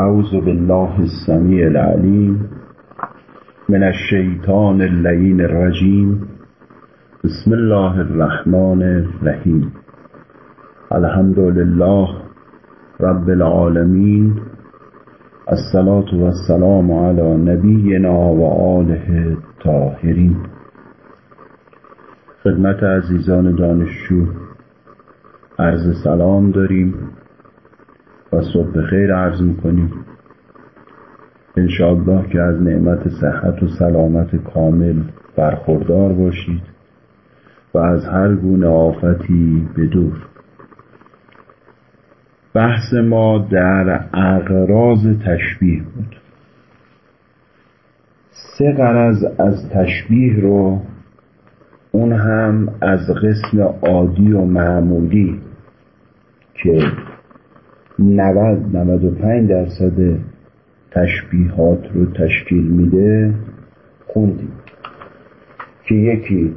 أعوذ بالله السميع العليم من الشيطان اللعين الرجيم بسم الله الرحمن الرحيم الحمد لله رب العالمين الصلاة والسلام على نبينا وآله الطاهرين خدمت عزیزان دانشجو عرض سلام داریم. و صبح خیر عرض می‌کنیم. انشاءالله که از نعمت صحت و سلامت کامل برخوردار باشید و از هر گونه آفتی به دور. بحث ما در اغراض تشبیه بود. سه غرض از تشبیه رو اون هم از قسم عادی و معمولی که 90 95 درصد تشبیهات رو تشکیل میده خوندیم که یکی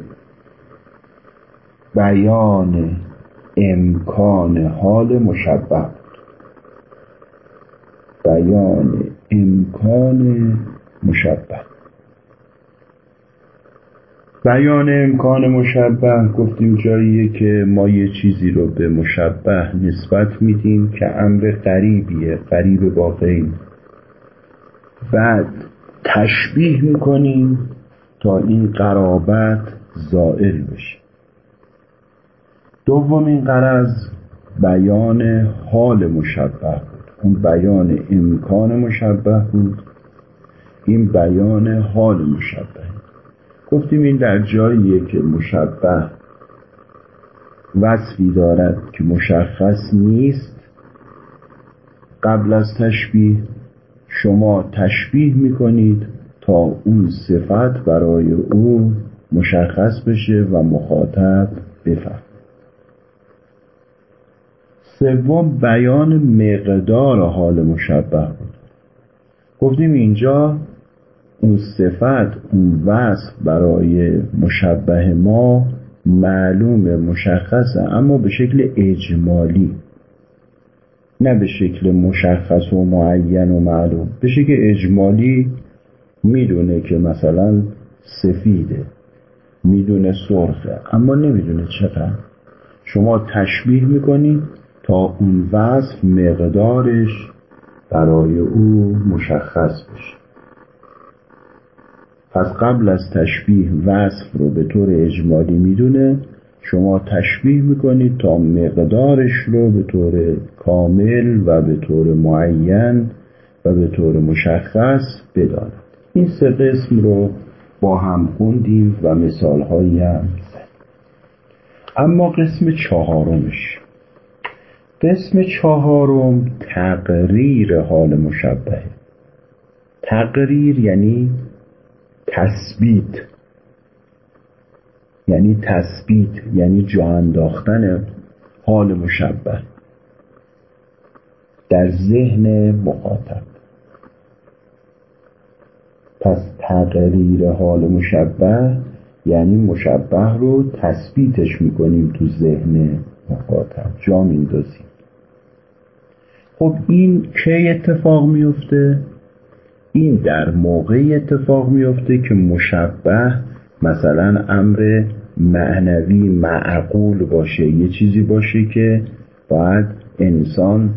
بیان امکان حال مشبه بیان امکان مشبه. بیان امکان مشبه. گفتیم جاییه که ما یه چیزی رو به مشبه نسبت میدیم که امر قریبیه قریب غیر بعد تشبیه می‌کنیم تا این قرابت زائل بشه. دومین قرض بیان حال مشبه بود. اون بیان امکان مشبه بود. این بیان حال مشبه. گفتیم این در جاییه که مشبه وصفی دارد که مشخص نیست. قبل از تشبیه شما تشبیه می‌کنید تا اون صفت برای او مشخص بشه و مخاطب بفهم سوم بیان مقدار حال مشبه بود. گفتیم اینجا اون صفت اون وصف برای مشبه ما معلوم مشخصه اما به شکل اجمالی. نه به شکل مشخص و معین و معلوم. به شکل اجمالی می‌دونه که مثلا سفیده می‌دونه سرخه اما نمی‌دونه چقدر. شما تشبیه می‌کنید تا اون وصف مقدارش برای او مشخص بشه. پس قبل از تشبیه وصف رو به طور اجمالی می‌دونه شما تشبیه می‌کنید تا مقدارش رو به طور کامل و به طور معین و به طور مشخص بداند این سه قسم رو با هم خوندیم و مثالهایی هم زد اما قسم چهارمش. قسم چهارم تقریر حال مشبهه. تقریر یعنی تثبیت. یعنی تثبیت یعنی جا انداختن حال مشبه. در ذهن مخاطب. پس تغییر حال مشبه یعنی مشبه رو تثبیتش می‌کنیم تو ذهن مخاطب. جا میندازیم خب این کی اتفاق میفته این در موقعی اتفاق میفته که مشبه مثلا امر معنوی معقول باشه. یه چیزی باشه که باید انسان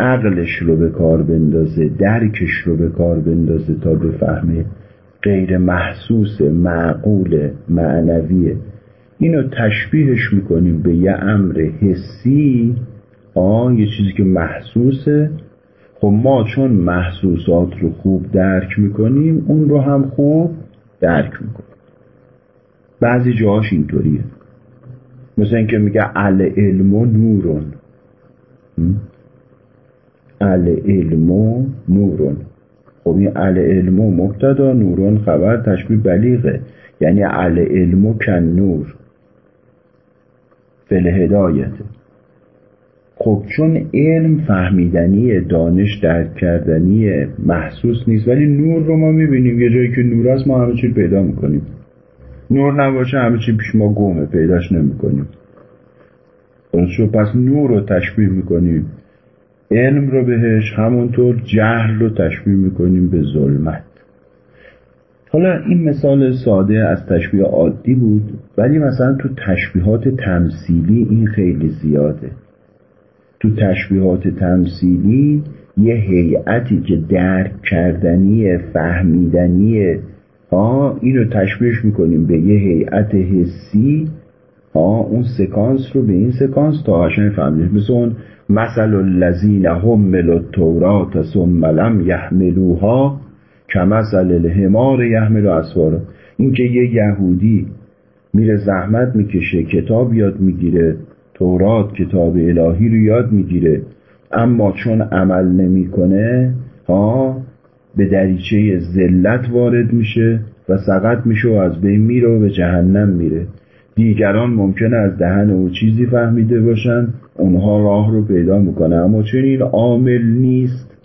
عقلش رو به کار بندازه درکش رو به کار بندازه تا بفهمه غیر محسوس معقول معنویه اینو تشبیهش می‌کنیم به یه امر حسی. آه یه چیزی که محسوسه. خب ما چون محسوسات رو خوب درک می‌کنیم اون رو هم خوب درک می‌کنیم. بعضی جاهاش اینطوریه. مثل اینکه میگه ال علم و نورون ال علم و نورون خب این ال علم و مبتدا نورون خبر تشبیه بلیغه. یعنی ال علم و کن نور فل هدایته خب چون علم فهمیدنی دانش درک کردنی محسوس نیست ولی نور رو ما می‌بینیم. یه جایی که نور است ما همه چی پیدا می‌کنیم. نور نباشه همه چی پیش ما گمه پیداش نمی‌کنیم. پس نور رو تشبیه می‌کنیم. علم رو بهش همونطور جهل رو تشبیه می‌کنیم به ظلمت. حالا این مثال ساده از تشبیه عادی بود ولی مثلا تو تشبیهات تمثیلی این خیلی زیاده. تو تشبیهات تمثیلی یه هیئتی که درک کردنی فهمیدنی ها اینو تشبیهش می‌کنیم به یه هیئت حسی. ها اون سکانس رو به این سکانس تا قشنگ فهمید مثل اون مثل الذین حملوا التورات ثم لم یحملوها کمثل الحمار یحمل اسوارا اینکه یه یهودی میره زحمت می‌کشه کتاب یاد می‌گیره. تورات کتاب الهی رو یاد می‌گیره. اما چون عمل نمی‌کنه ها به دریچه ذلت وارد میشه و سقط میشه و از بین میره و به جهنم میره. دیگران ممکنه از دهن او چیزی فهمیده باشن اونها راه رو پیدا می‌کنه. اما چون این عامل نیست.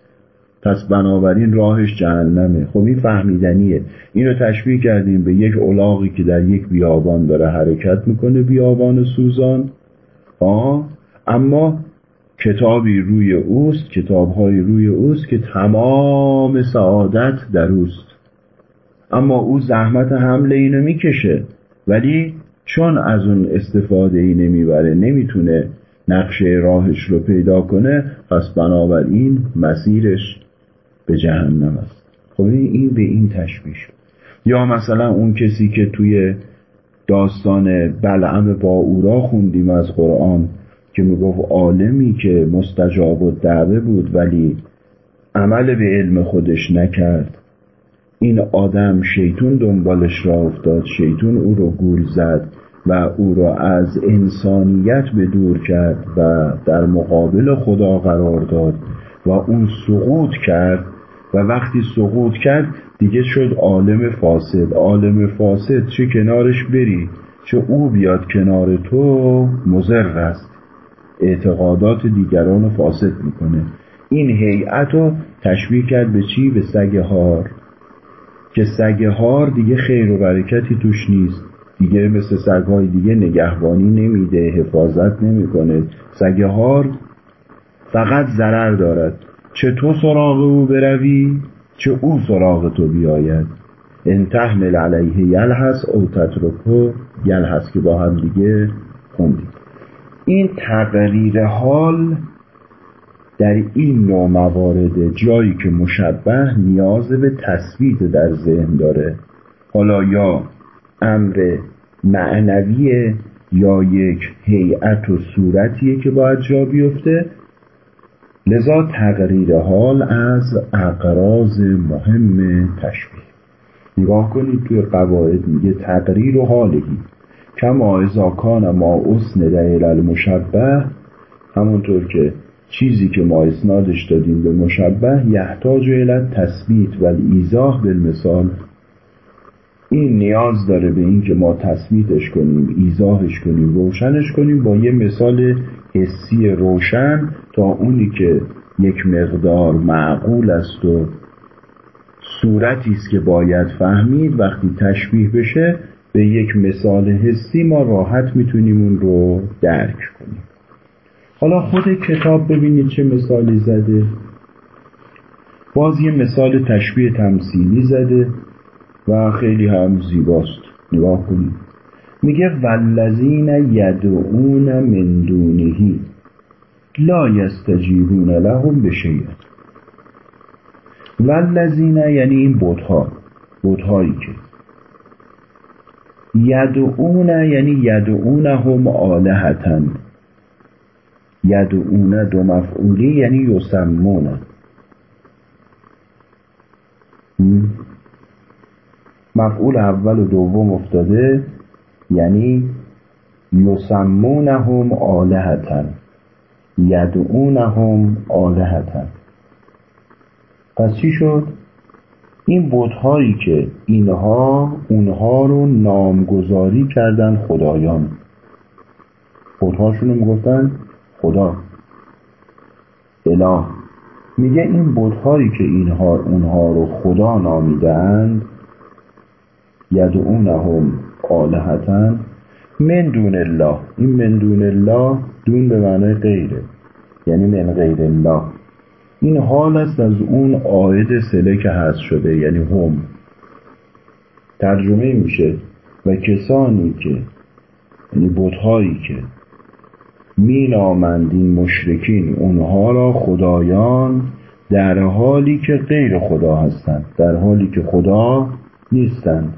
پس بنابراین راهش جهنمه. خب این فهمیدنیه. اینو تشبیه کردیم به یک اولاغی که در یک بیابان داره حرکت می‌کنه بیابان سوزان. اما کتابی روی اوست کتابهای روی اوست که تمام سعادت در اوست. اما او زحمت حمله اینو می‌کشه ولی چون از اون استفاده ای نمی‌بره نمی‌تونه نقشه راهش رو پیدا کنه پس بنابراین مسیرش به جهنم است. خب این به این تشبیه شد. یا مثلا اون کسی که توی داستان بلعم با اورا خوندیم از قرآن که می‌گفت عالمی که مستجاب و دعوه بود ولی عمل به علم خودش نکرد. این آدم شیطون دنبالش را افتاد شیطون او رو گول زد و او را از انسانیت به دور کرد و در مقابل خدا قرار داد و اون سقوط کرد و وقتی سقوط کرد دیگه شد عالم فاسد. عالم فاسد چه کنارش بری؟ چه او بیاد کنار تو مزر است. اعتقادات دیگران فاسد می‌کنه. این هیئت رو تشبیه کرد به چی؟ به سگ هار. که سگ هار دیگه خیر و برکتی توش نیست. دیگه مثل سگهای دیگه نگهبانی نمیده حفاظت نمی‌کنه. سگ هار فقط ضرر دارد. چه تو سراغ او بروی؟ چه او سراغ تو بیاید. ان تحمل علیه یلحس او تترکو یلحس که با هم دیگه خوندیم. این تغییر حال در این نوع موارد جایی که مشبه نیاز به تثبیت در ذهن داره. حالا یا امر معنویه یا یک هیئت و صورتیه که باید جا بیفته لذا تغییر حال از اقراض مهم تشبیه. نگاه کنید توی قواعد میگه تقریر و حالهی کما ازا کان ما اسند الى المشبه. همونطور که چیزی که ما اسنادش دادیم به مشبه یحتاج الى تثبیت و ایزاح بالمثال. این نیاز داره به این که ما تثبیتش کنیم ایزاحش کنیم روشنش کنیم با یه مثال حسی روشن تا اونی که یک مقدار معقول است و صورتی است که باید فهمید. وقتی تشبیه بشه به یک مثال حسی ما راحت می‌تونیم اون رو درک کنیم. حالا خود کتاب ببینید چه مثالی زده. باز یه مثال تشبیه تمثیلی زده و خیلی هم زیباست. نگاه کنید. میگه والذین یدعون من دونهی لا یستجیبون لهم بشیء. والذین یعنی این بتها بتهایی که. یدعون یعنی یدعونهم آلهتن یدعون دو مفعولی یعنی یسمون. مفعول اول و دوم افتاده. یعنی یسمونهم آلهتن یدعونهم آلهتن. پس چی شد؟ این بتهایی که اینها اونها رو نامگذاری کردن خدایان. بتهاشون رو می‌گفتن خدا اله. میگه این بتهایی که اینها اونها رو خدا نامیدند یدعونهم آلهتن من دون الله. این من دون الله دون به معنای غیره. یعنی من غیر الله. این حال است از اون آید سله که هست شده یعنی هم. ترجمه میشه و کسانی که یعنی بودهایی که مینامند این مشرکین اونها را خدایان در حالی که غیر خدا هستند در حالی که خدا نیستند.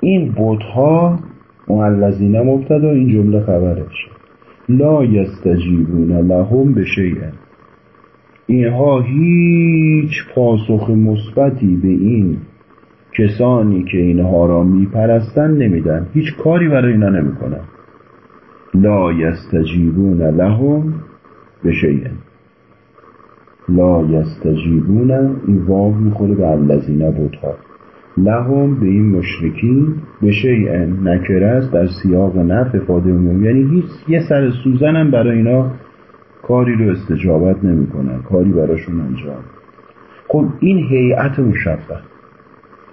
این بودها معلزینه مبتدا این جمله خبرش. لا یستجیبون لهم به شیئن اینها هیچ پاسخ مثبتی به این کسانی که اینها را میپرستن نمیدن. هیچ کاری برای اینا نمی‌کنن. لا یستجیبون لهم به شیئن لا یستجیبون این واو می‌خوره به الذین بودها لهم به این مشرکین به شیئن نکره است در سیاق نف افاده عمومی یعنی هیچ یه سر سوزن هم برای اینا کاری رو استجابت نمی‌کنن کاری براشون انجام. خب این هیئت مشبه.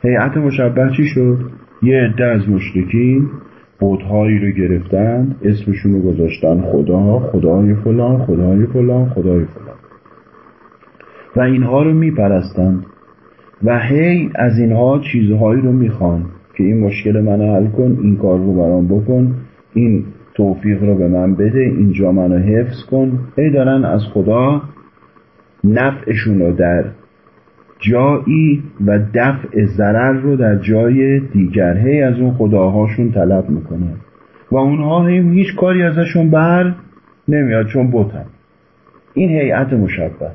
هیئت مشبه چی شد؟ یه عده از مشرکین بودهایی رو گرفتن اسمشون رو گذاشتن خدا خدای فلان خدای فلان خدای فلان. و اینها رو میپرستند. و هی از اینها چیزهایی رو می‌خوان که این مشکل منو حل کن این کار رو برام بکن این توفیق رو به من بده اینجا منو حفظ کن. هی دارن از خدا نفعشون رو در جایی و دفع ضرر رو در جای دیگر. هی از اون خداهاشون طلب می‌کنن. و اونها هم هیچ کاری ازشون بر نمیاد چون بوتن این هیئت مشبه.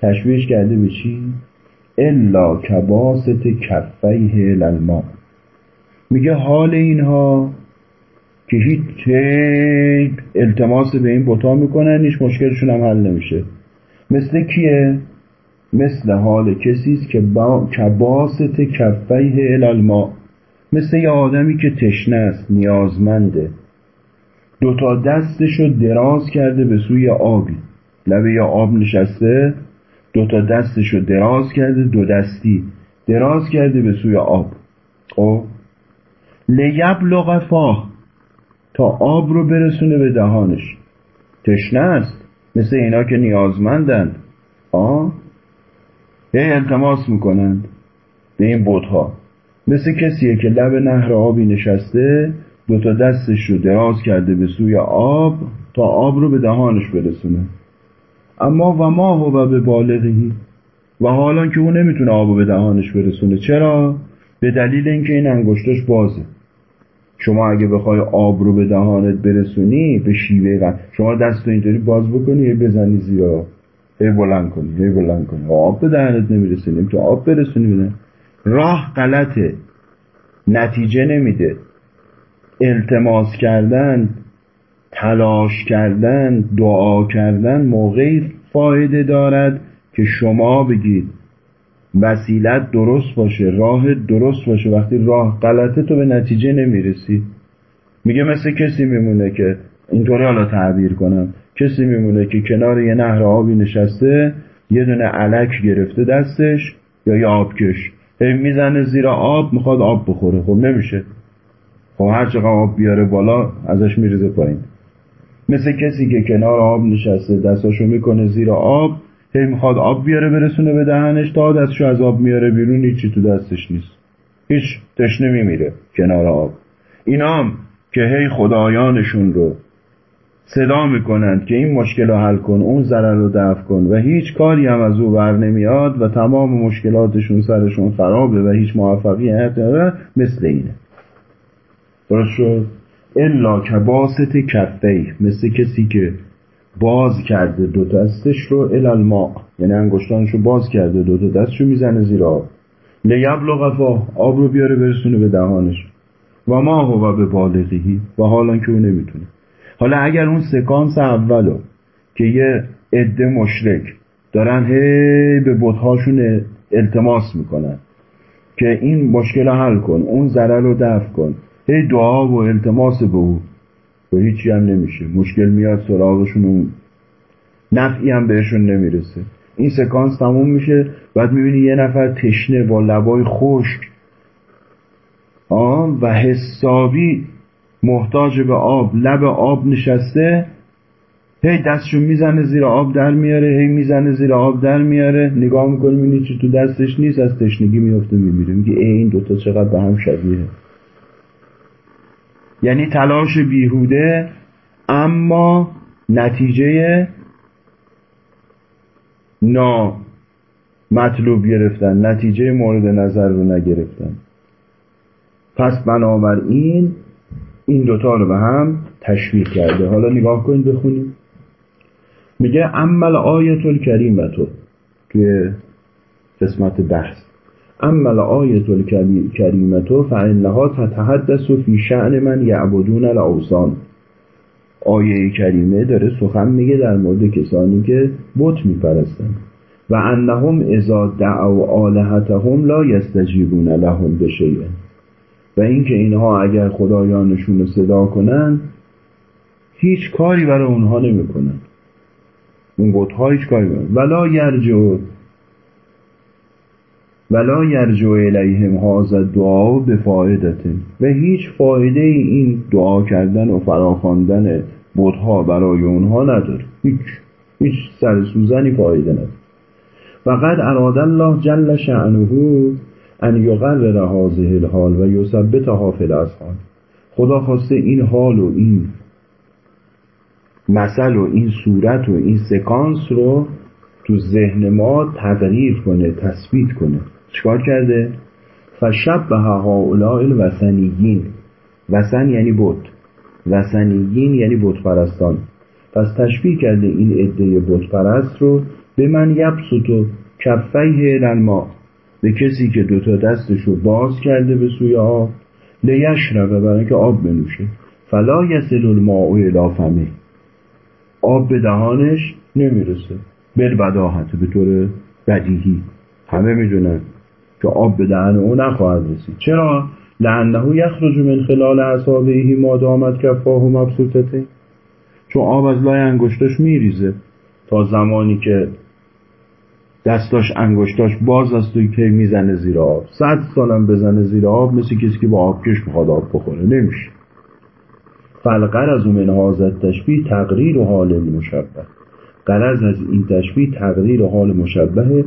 تشبیهش کرده به چی؟ الا کباست کفیه للما میگه حال اینها که هیچ التماس به این بوتا می‌کنن هیچ مشکلشون هم حل نمیشه. مثل کیه؟ مثل حال کسی است که با کباست کفیه الالما مثل یه آدمی که تشنه است نیازمنده. دوتا دستشو دراز کرده به سوی آبی. لبه یا آب نشسته دوتا دستشو دراز کرده دو دستی دراز کرده به سوی آب. خب؟ لیبلغ فاه. تا آب رو برسونه به دهانش. تشنه است. مثل اینا که نیازمندند. آه؟ هی التماس می‌کنند. به این بودها مثل کسیه که لب نهر آبی نشسته دوتا دستش رو دراز کرده به سوی آب تا آب رو به دهانش برسونه. اما و ما هو به بالغی. و حالا که اون نمی‌تونه آب به دهانش برسونه چرا؟ به دلیل اینکه این انگشتش بازه. شما اگه بخوای آب رو به دهانت برسونی به شیوه قد شما دست اینطوری باز بکنی بزنی زیرا. هی بلند کنی هی بلند کنی. آب به دهنت نمیرسونیم تو آب برسونی بده راه غلطه. نتیجه نمیده. التماس کردن تلاش کردن دعا کردن موقعی فایده دارد که شما بگید وسیلت درست باشه راه درست باشه. وقتی راه غلطه تو به نتیجه نمی‌رسی. میگه مثل کسی میمونه که اینطوری حالا تعبیر کنم. کسی میمونه که کنار یه نهر آبی نشسته یه دونه علک گرفته دستش یا یه آبکش. می‌زنه زیر آب می‌خواد آب بخوره. خب نمیشه. خب هر چقدر آب بیاره بالا ازش میریزه پایین. مثل کسی که کنار آب نشسته دستاشو می‌کنه زیر آب هی می‌خواد آب بیاره برسونه به دهنش تا دستشو از آب میاره بیرون هیچی تو دستش نیست. هیچ تشنه میمیره کنار آب. اینام که هی خدایانشون رو صدا می‌کنند که این مشکل رو حل کن اون ضرر رو دفع کن و هیچ کاری هم از او بر نمیاد و تمام مشکلاتشون سرشون خرابه و هیچ موفقیت نداره مثل اینه. درست شد؟ الا کباست کفی مثل کسی که باز کرده دو دستش رو الالما یعنی انگشتانش رو باز کرده دو تا دستش رو می‌زنه زیر آب. لیبلغ آب رو بیاره برسونه به دهانش. و ما هو به بالغیهی و حالا که او نمی‌تونه. حالا اگر اون سکانس اولو که یه عده مشرک دارن هی به بتهاشون التماس می‌کنن که این مشکل حل کن اون ضرر رو دفع کن. هی دعا و التماس به او. و هیچی هم نمیشه. مشکل میاد سراغشون اون. نفعی هم بهشون نمی‌رسه. این سکانس تموم میشه. بعد می‌بینی یه نفر تشنه با لبای خشک. آه و حسابی محتاج به آب. لب آب نشسته. هی دستشو می‌زنه زیر آب در میاره. هی می‌زنه زیر آب در میاره. نگاه می‌کنه می‌بینی چی تو دستش نیست. از تشنگی میفته میمیره. میگه ای این دوتا چقدر به هم شبیه. یعنی تلاش بیهوده اما نتیجه نا مطلوب گرفتن نتیجه مورد نظر رو نگرفتن. پس بنابراین این دوتا رو به هم تشویق کرده. حالا نگاه کنید بخونید. میگه عمل آیت الکریمتو توی قسمت بحث. عمل آیت الکریمتو فانها تتحدث فی شعن من یعبدون الاوثان آیه کریمه داره سخن میگه در مورد کسانی که بت میپرستن و انهم اذا دعوا آلهتهم لا یستجیبون لهم بشیء و اینکه اینها اگر خدایانشون رو صدا کنن هیچ کاری برای اونها نمی‌کنن اون بتها هیچ کاری برای ولا یرجو ولا یرجو الیهم هذا دعا به فایدته و هیچ فایده این دعا کردن و فراخواندن بتها برای اونها نداره. هیچ. هیچ سر سوزنی فایده نداره. فقط اراد الله جل شعنه ان یقرر هذه الحال و یثبتها فی الاذهان خدا خواسته این حال و این مثل و این صورت و این سکانس رو تو ذهن ما تغییر کنه تثبیت کنه. چیکار کرده؟ فشب به هؤلاء الوثنیین. وثن یعنی بت. وثنیین یعنی بت پرستان پس تشبیه کرده این عده بت پرست رو به من یبسط و کفیه الالما به کسی که دوتا دستش رو باز کرده به سوی آب. لیشربه برای که آب بنوشه. فلا یسل الماء الی فمه. آب به دهانش نمی‌رسه. بل بداهت به طور بدیهی. همه می‌دونن. که آب به دهن او نخواهد رسید. چرا؟ لانه یخرج من خلال اصابعه ما دامت کفاه مبسوطته. چون آب از لای انگشتاش میریزه. تا زمانی که دستاش انگشتاش باز است و که می‌زنه زیر آب. صد سالم بزنه زیر آب مثل کسی که با آبکش می‌خواد آب بخوره. نمیشه. از من حاضر تشبیه تقریر و حال مشبه. قرض از این تشبیه تقریر و حال مشبه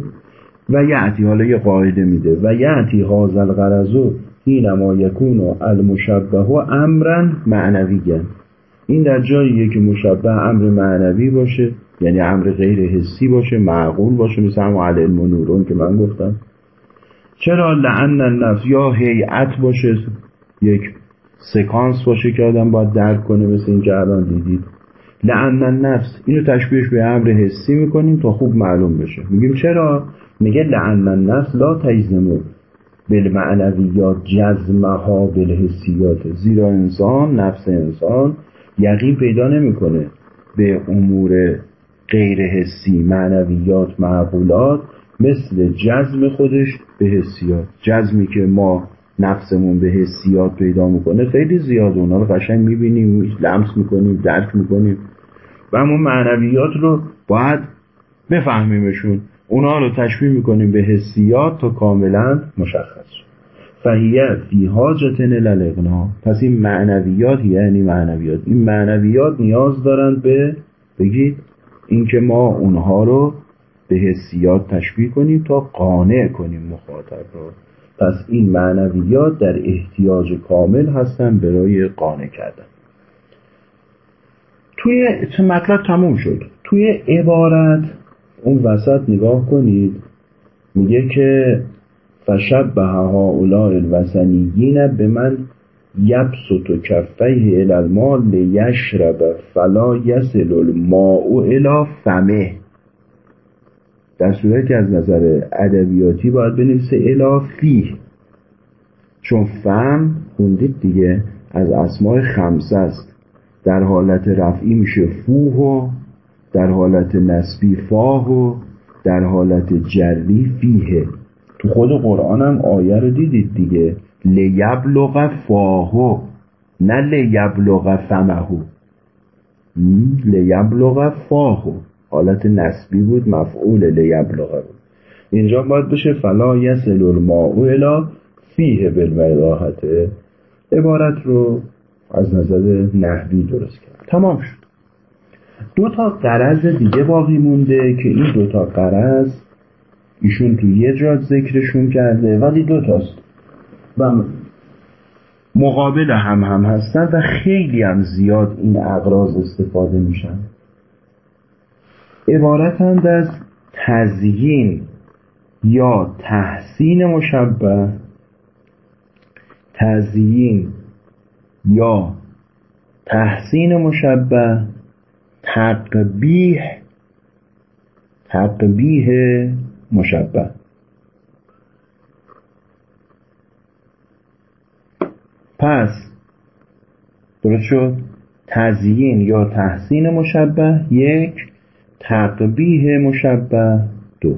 و یعتی حالا یه قاعده میده و یعتی حاضر قرضو اینما یکون المشبه و امرن معنویگن این در جاییه که مشبه امر معنوی باشه یعنی امر غیر حسی باشه معقول باشه مثل هم نورون که من گفتم. چرا؟ لعن النفس یا هیئت باشه یک سکانس باشه که آدم باید درک کنه مثل این که الان دیدید. لعن النفس اینو تشبیهش به امر حسی می‌کنیم تا خوب معلوم بشه. میگیم چرا؟ میگه لعن النفس لا تجزمو بالمعنویات جزمها بالحسیات. زیرا انسان نفس انسان یقین پیدا نمی‌کنه. به امور غیر حسی معنویات معقولات مثل جزم خودش به حسیات. جزمی که ما نفسمون به حسیات پیدا می‌کنه خیلی زیاد اونا رو قشنگ می‌بینیم لمس می‌کنیم درک می‌کنیم. و اما معنویات رو باید بفهمیمشون. اونا رو تشبیه می‌کنیم به حسیات تا کاملا مشخص فهیه فی حاجت للاغنا پس این معنویات یعنی معنویات. این معنویات نیاز دارن به بگید اینکه ما اونها رو به حسیات تشبیه کنیم تا قانع کنیم مخاطب رو. پس این معنویات در احتیاج کامل هستن برای قانع کردن. توی مطلب تموم شد. توی عبارت اون وسط نگاه کنید میگه که فشب به هؤلاء الوثنیین به من یبسط و کفیه الالمال لیشرب فلا یسل الماء الی فمه. در صورتی که از نظر ادبیاتی باید بنویسه الا فیه چون فم خوندید دیگه از اسماء خمسه است. در حالت رفعی میشه فوه و در حالت نسبی فاه و در حالت جری فیه تو خود قرآن هم آیه رو دیدید دیگه. لیبلغ فاهو نه لیبلغ فمهو لیبلغ فاهو حالت نسبی بود مفعول لیبلغ بود. اینجا باید بشه فلا یسل الماء الا فیه بالمراحته. عبارت رو از نظر نحوی درست کرد. تمام شد. دو تا قرض دیگه باقی مونده که این دو تا قرض ایشون تو یه جا ذکرشون کرده ولی دو تاست. و مقابل هم هم هستن و خیلی هم زیاد این اقراض استفاده میشن. عبارتند از تزیین یا تحسین مشبه. تزیین یا تحسین مشبه. تقبیح تقبیح مشبه. پس درست شد؟ تزیین یا تحسین مشبه. یک تقبیح مشبه. دو.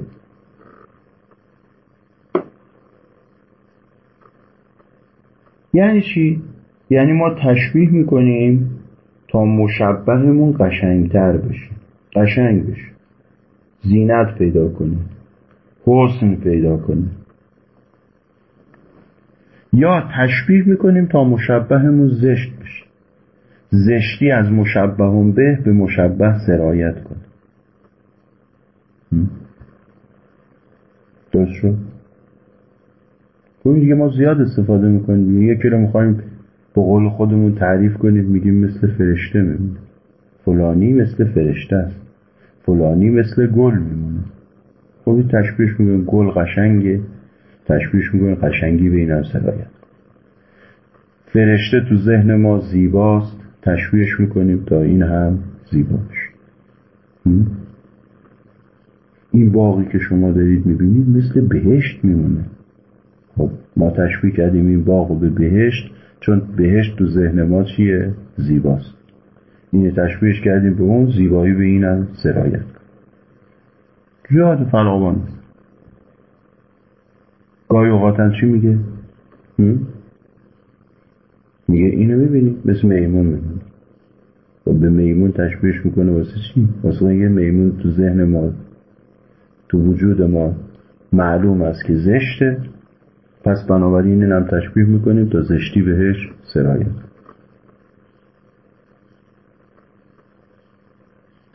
یعنی چی؟ یعنی ما تشبیه می‌کنیم تا مشبهمون قشنگتر بشه. قشنگ بشه. زینت پیدا کنه حسن پیدا کنه یا تشبیه می‌کنیم تا مشبهمون زشت بشه. زشتی از مشبهون به به مشبه سرایت کنه درست شد؟ دیگه ما زیاد استفاده می‌کنیم. یکی رو می‌خوایم به قول خودمون تعریف کنیم میگیم مثل فرشته میمونه. فلانی مثل فرشته است. فلانی مثل گل میمونه. خب تشبیهش می‌کنیم گل قشنگه. تشبیهش می‌کنیم قشنگی به این هم سرایت. فرشته تو ذهن ما زیباست. تشبیهش می‌کنیم تا این هم زیبا بشه. این باقی که شما دارید می‌بینید مثل بهشت میمونه. خب ما تشبیه کردیم این باغ به بهشت. چون بهشت تو ذهن ما چیه؟ زیباست. این تشبیهش کردیم به اون زیبایی به اینم سرایت. جهاد فراوان. گاهی اوقاتم چی میگه؟ میگه اینو می‌بینی؟ مثل میمون می‌بینی. و خب به میمون تشبیهش می‌کنه واسه چی؟ واسه اینکه میمون تو ذهن ما تو وجود ما معلوم است که زشته. پس بنابراین این هم تشبیه می‌کنیم تا زشتی بهش سرایت.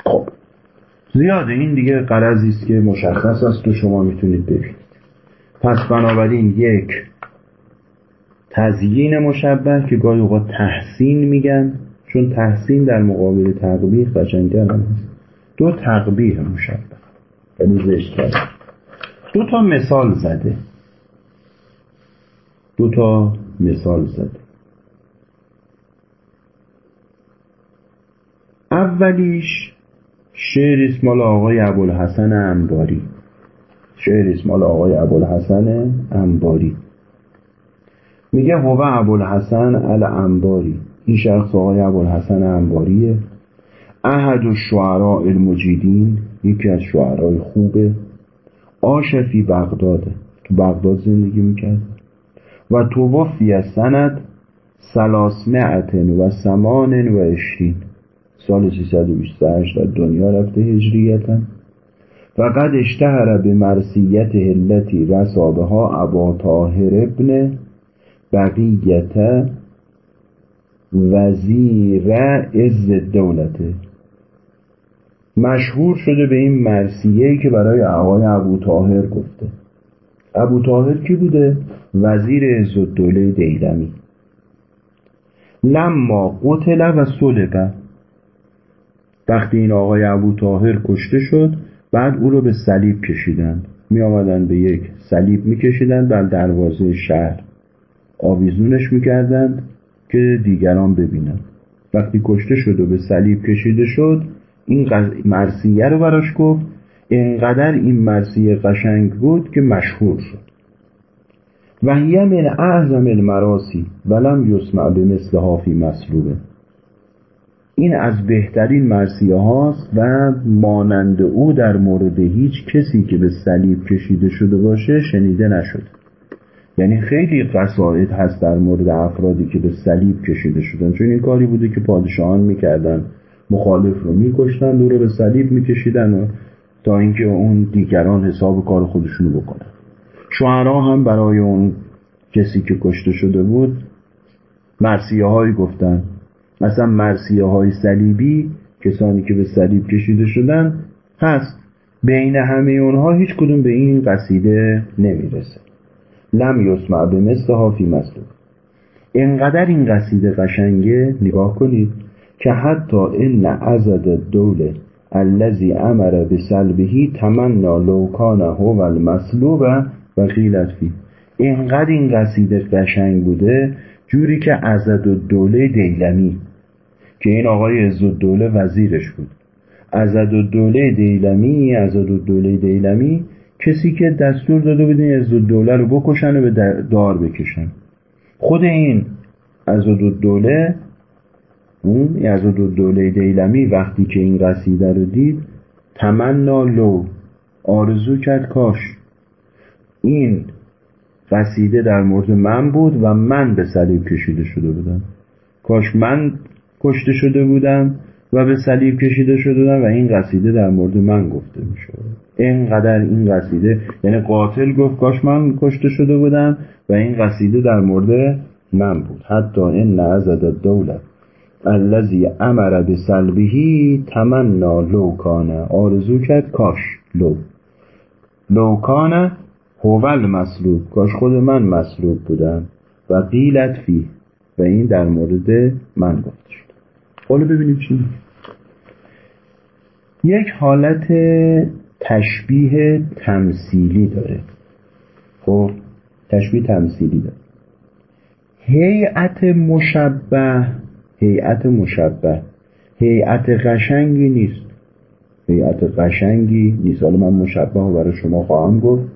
خب. زیاده. این دیگه قرضی است که مشخص است و شما می‌تونید ببینید. پس بنابراین یک تزیین مشبه که گاهی اوقات تحسین میگن چون تحسین در مقابل تقبیح قشنگتر هم هست. دو تقبیح مشبه. یعنی زشت دو تا مثال زده. دو تا مثال زده اولیش شعر اسمال آقای ابوالحسن انباری. شعر اسمال آقای ابوالحسن انباری. میگه هو ابوالحسن الانباری. این شخص آقای ابوالحسن انباریه. احد الشعراء المجیدین. یکی از شعرهای خوبه. آشفی بغداده. تو بغداد زندگی می‌کرد. و توفی سند سلاسمعت و سمان و اشرین سال 328 در دنیا رفته هجریتا. و قد اشتهر به مرسیت هلتی رسابها ابا طاهر ابن بقیت وزیر از دولته مشهور شده به این مرسیه که برای آقای ابو طاهر گفته. ابو طاهر کی بوده؟ وزیر دوله دیلمی. لما قتل و سلبه وقتی این آقای ابو طاهر کشته شد بعد او رو به صلیب کشیدن می آمدن به یک صلیب می در دروازه شهر. آویزونش می که دیگران ببینن. وقتی کشته شد و به صلیب کشیده شد این مرسیه رو براش گفت. اینقدر این مرسیه قشنگ بود که مشهور شد. و هیه من اعظم المراسی ولم یسمع به مثل هافی مسلوبه این از بهترین مرسیه هاست و مانند او در مورد هیچ کسی که به صلیب کشیده شده باشه شنیده نشد یعنی خیلی قصائد هست در مورد افرادی که به صلیب کشیده شدن. چون این کاری بوده که پادشاهان می‌کردن مخالف رو میکشتن دور به صلیب میکشیدن و تا اینکه اون دیگران حساب کار خودشونو بکنن. شعرا هم برای اون کسی که کشته شده بود مرسیه های گفتن. مثلا مرسیه های صلیبی کسانی که به صلیب کشیده شدن هست. بین همه اونها هیچ کدوم به این قصیده نمی‌رسه. لم یسمع به مثل فی مسلوب انقدر این قصیده قشنگه نگاه کنید که حتی ان عزد دوله الذي امر بسلبهی تمنا لو کان هو المسلوب و قیلت فی اینقدر این قصیده قشنگ بوده جوری که عزد دوله دیلمی که این آقای دوله وزیرش بود. عزد دوله دیلمی عزد دوله دیلمی کسی که دستور داده بود این دوله رو بکشن و به دار بکشن. خود این عزد دوله اون یزد دوله دیلمی وقتی که این قصیده رو دید تمنا لو آرزو کرد کاش. این قصیده در مورد من بود و من به صلیب کشیده شده بودم. کاش من کشته شده بودم و به صلیب کشیده شده بودم و این قصیده در مورد من گفته می‌شد اینقدر این قصیده یعنی قاتل گفت کاش من کشته شده بودم و این قصیده در مورد من بود. حتی این نعزد دولت الذی امر به سلبهی تمنا لو کانه آرزو کرد کاش لو. لو کانه هوول مسلوب کاش خود من مسلوب بودم. و قیلت فی و این در مورد من گفته شد. حالا ببینیم چی یک حالت تشبیه تمثیلی داره. خب تشبیه تمثیلی داره. هیئت مشبه هیئت مشبه. هیئت قشنگی نیست. هیئت قشنگی نیست. حالا من مشبه برای شما خواهم گفت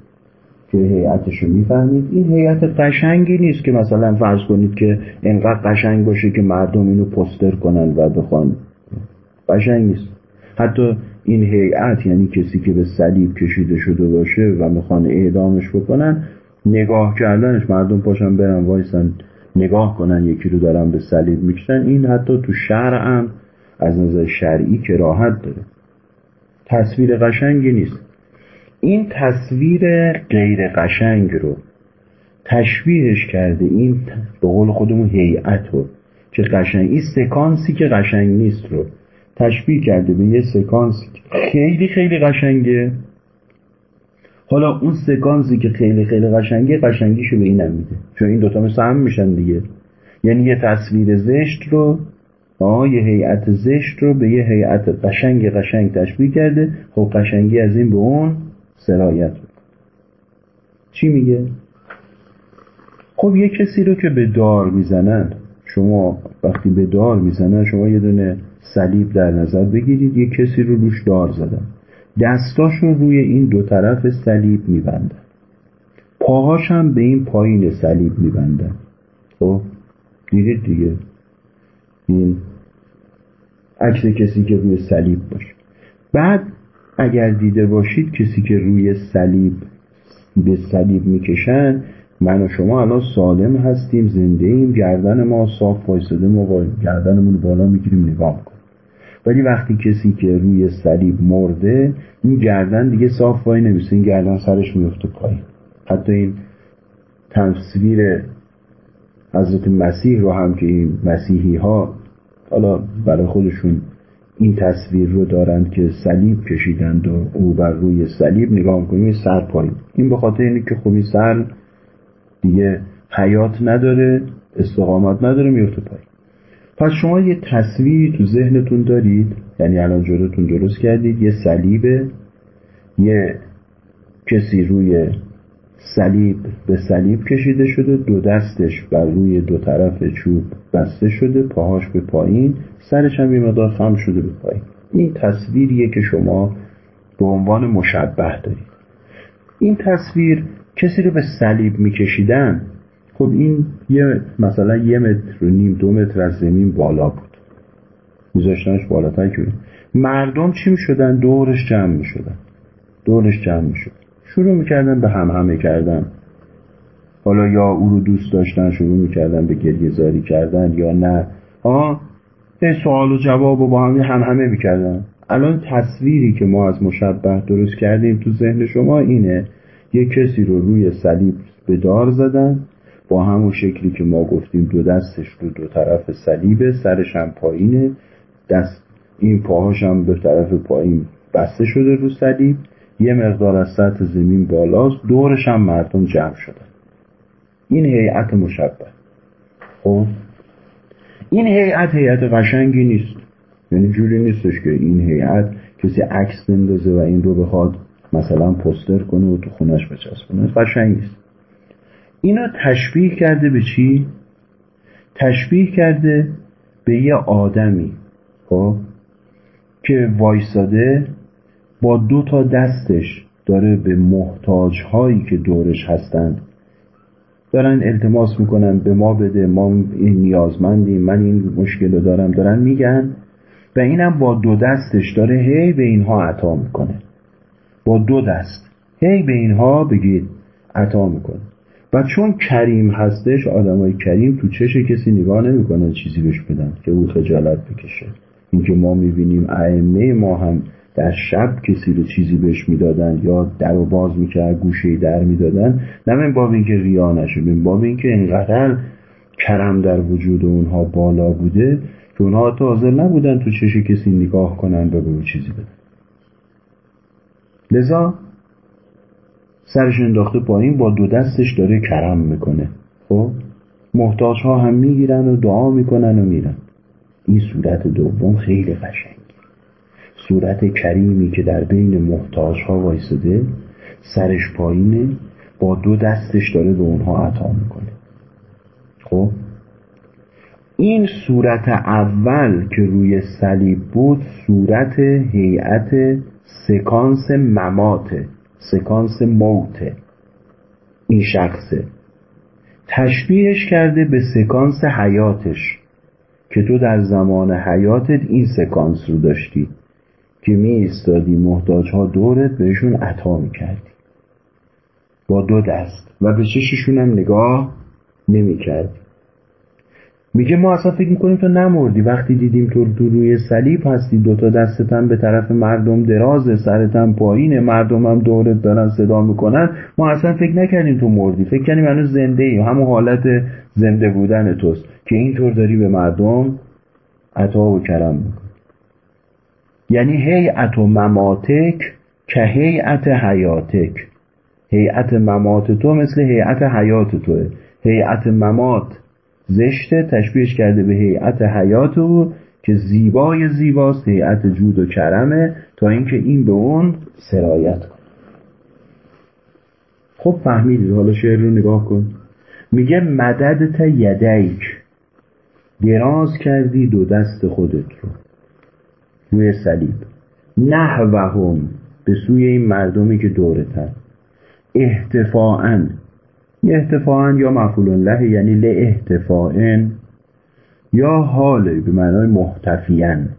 که هیئتش رو می‌فهمید. این هیئت قشنگی نیست که مثلا فرض کنید که انقدر قشنگ باشه که مردم اینو پستر کنن و بخوان. قشنگ نیست. حتی این هیئت یعنی کسی که به صلیب کشیده شده باشه و می‌خوان اعدامش بکنن نگاه کردنش مردم پاشن برن وایسن. نگاه کنن یکی رو دارن به صلیب می‌کشن. این حتی تو شهر هم از نظر شرعی که راحت داره. تصویر قشنگی نیست. این تصویر غیر قشنگ رو تشبیهش کرده این به قول خودمون هیئت رو که قشنگ این سکانسی که قشنگ نیست رو تشبیه کرده به یه سکانس خیلی خیلی قشنگه. حالا اون سکانسی که خیلی خیلی قشنگه قشنگیشو به این میده. چون این دوتا مثل هم میشن دیگه. یعنی یه تصویر زشت رو آه یه هیئت زشت رو به یه هیئت قشنگ قشنگ تشبیه کرده. خب قشنگی از این به اون سرایت چی میگه؟ خب یه کسی رو که به دار می‌زنن شما وقتی به دار می‌زنن شما یه دونه صلیب در نظر بگیرید یه کسی رو روش دار زدن. دستاشون روی این دو طرف صلیب میبندن. پاهاش هم به این پایین صلیب میبندن. خب؟ دیدید دیگه. این عکس کسی که روی صلیب باشه. بعد اگر دیده باشید کسی که روی صلیب به صلیب می‌کشن من و شما الان سالم هستیم زنده ایم گردن ما صاف وایساده ما گردنمون بالا می‌گیریم نگاه می‌کنیم. ولی وقتی کسی که روی صلیب مرده این گردن دیگه صاف وای نمیسته این گردن سرش میفته پایین. حتی این تصویر حضرت مسیح رو هم که این مسیحی ها حالا برای خودشون این تصویر رو دارند که صلیب کشیدند و او بر روی صلیب نگاه می‌کنیم سر پایین. این به خاطر اینه که این سر دیگه حیات نداره استقامت نداره میفته پایین. پس شما یه تصویری تو ذهنتون دارید یعنی الان جلوتون درست کردید یه صلیبه یه کسی روی صلیب به صلیب کشیده شده دو دستش بر روی دو طرف چوب بسته شده پاهاش به پایین سرش هم یه مقدار خم شده به پایین. این تصویریه که شما به عنوان مشبه دارید. این تصویر کسی رو به صلیب میکشیدن خب این یه مثلا یه متر و نیم دو متر از زمین بالا بود. میذاشتنش بالاتر که مردم چی می‌شدن؟ دورش جمع می‌شدن. دورش جمع می‌شد. شروع می‌کردن به هم همه کردن. حالا یا او رو دوست داشتن شروع می‌کردن به گریه زاری کردن یا نه. آه سوال و جواب و با هم هم همه می‌کردن. الان تصویری که ما از مشبه درست کردیم تو ذهن شما اینه. یه کسی رو روی صلیب به دار زدن. با همون شکلی که ما گفتیم دو دستش رو دو طرف صلیبه سرش هم پایینه دست این پاهاش هم به طرف پایین بسته شده رو صلیب. یه مقدار از سطح زمین بالاست دورش هم مردم جمع شدن. این هیئت مشبه. خب؟ این هیئت هیئت قشنگی نیست. یعنی جوری نیستش که این هیئت کسی عکس بندازه و این رو بخواد مثلا پستر کنه و تو خونش بچسبونه. قشنگ نیست. اینا تشبیه کرده به چی؟ تشبیه کرده به یه آدمی خب؟ که وایساده با دو تا دستش داره به محتاج هایی که دورش هستند. دارن التماس می‌کنن به ما بده ما این نیازمندیم من این مشکل رو دارم. دارن میگن و اینم با دو دستش داره هی به اینها عطا می‌کنه. با دو دست. هی به اینها بگید عطا می‌کنه. و چون کریم هستش آدمای کریم تو چش کسی نگاه نمی‌کنن چیزی بهش بدن که او خجالت بکشه. اینکه ما می‌بینیم ائمه ما هم در شب کسی رو چیزی بهش می‌دادن یا در و باز می‌کرد گوشه در می‌دادن نه من باب اینکه ریا نشه من باب اینکه انقدر کرم در وجود اونها بالا بوده که اونها حتی حاضر نبودن تو چش کسی نگاه کنن به چیزی بدن. لذا سرش انداخته پایین با دو دستش داره کرم می‌کنه. خب؟ محتاج ها هم می‌گیرن و دعا می‌کنن و میرن. این صورت دوم خیلی قشنگ صورت کریمی که در بین محتاج ها وایساده سرش پایینه با دو دستش داره به اونها عطا می‌کنه. خب؟ این صورت اول که روی صلیب بود صورت هیئت سکانس مماته. سکانس موته. این شخصه. تشبیهش کرده به سکانس حیاتش. که تو در زمان حیاتت این سکانس رو داشتی. که می ایستادی محتاج ها دورت بهشون عطا می کردی. با دو دست. و به چششون هم نگاه نمی کردی. میگه ما اصلا فکر می‌کنیم تو نمردی. وقتی دیدیم تو دو روی صلیب هستی دوتا دستتم به طرف مردم درازه سرتم پایینه مردم هم دورت دارن صدا می‌کنن. ما اصلا فکر نکردیم تو مردی. فکر کردیم هنوز زنده ای همون حالت زنده بودن توست. که اینطور داری به مردم عطا و کرم می‌کنی. یعنی هیئت و مماتک که هیئت حیاتک. هیئت ممات تو مثل هیئت حیات توه. هیئت ممات زشته تشبیهش کرده به هیئت حیات او که زیبای زیباست هیئت جود و کرمه تا اینکه این به اون سرایت کنه. خب فهمیدید حالا شعر رو نگاه کن. میگه مددت یدیک. دراز کردی دو دست خودت رو. روی صلیب. نحوهم. به سوی این مردمی که دورتن. احتفاعا. احتفاعا یا مفعول له یعنی لاحتفاعن یا حال به معنای محتفیان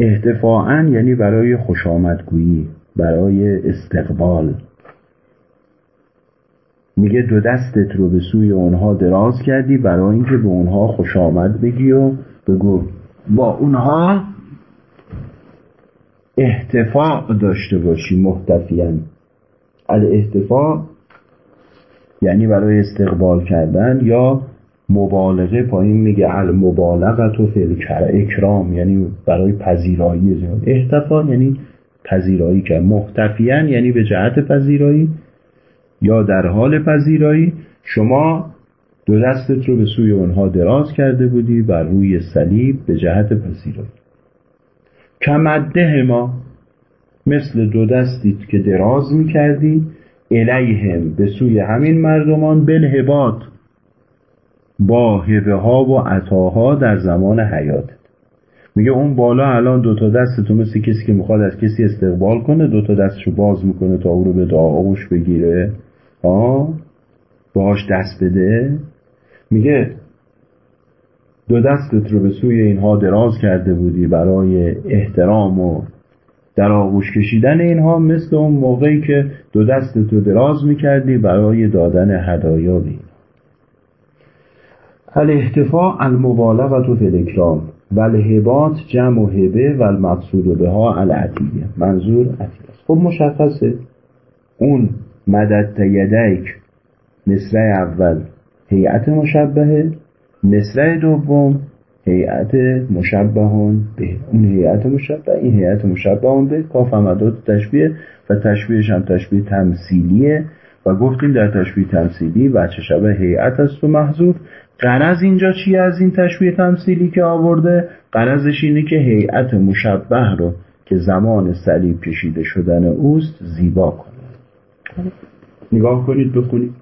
احتفاعا یعنی برای خوش آمدگویی برای استقبال. میگه دو دستت رو به سوی اونها دراز کردی برای اینکه به اونها خوش آمد بگی و بگو با اونها احتفاع داشته باشی محتفیان الاحتفاع یعنی برای استقبال کردن یا مبالغه پایین میگه المبالغت و فعل اکرام یعنی برای پذیرایی زیاد. احتفا یعنی پذیرایی کرد محتفیان یعنی به جهت پذیرایی یا در حال پذیرایی. شما دو دستت رو به سوی اونها دراز کرده بودی بر روی صلیب به جهت پذیرایی. کمده ما مثل دو دستیت که دراز می‌کردی الیهم به سوی همین مردمان بالهبات با هبه ها و عطاها در زمان حیات. میگه اون بالا الان دوتا دست تو مثل کسی که می‌خواد از کسی استقبال کنه دوتا دستشو باز می‌کنه تا او رو به دعاوش بگیره. باهاش دست بده. میگه دو دستت رو به سوی اینها دراز کرده بودی برای احترام و در آغوش کشیدن اینها مثل اون موقعی که دو دست تو دراز می‌کردی برای دادن هدایا به اینها الاحتفاع المبالغت و الاکرام و الهبات جمع و هبه و المقصود به ها العتیه منظور عتیه است. خب مشخصه. اون مدد یدک مصرع اول هیئت مشبهه مصرع دوم هیئت مشبهان به اون هیئت مشبه این هیئت مشبهان به کاف هم تشبیه و تشبیهش هم تشبیه تمثیلیه و گفتیم در تشبیه تمثیلی بچه شبه هیئت است و محذوف. قرض اینجا چی از این تشبیه تمثیلی که آورده؟ قرضش اینه که هیئت مشبه رو که زمان صلیب کشیده شدن اوست زیبا کنه. نگاه کنید بخونید.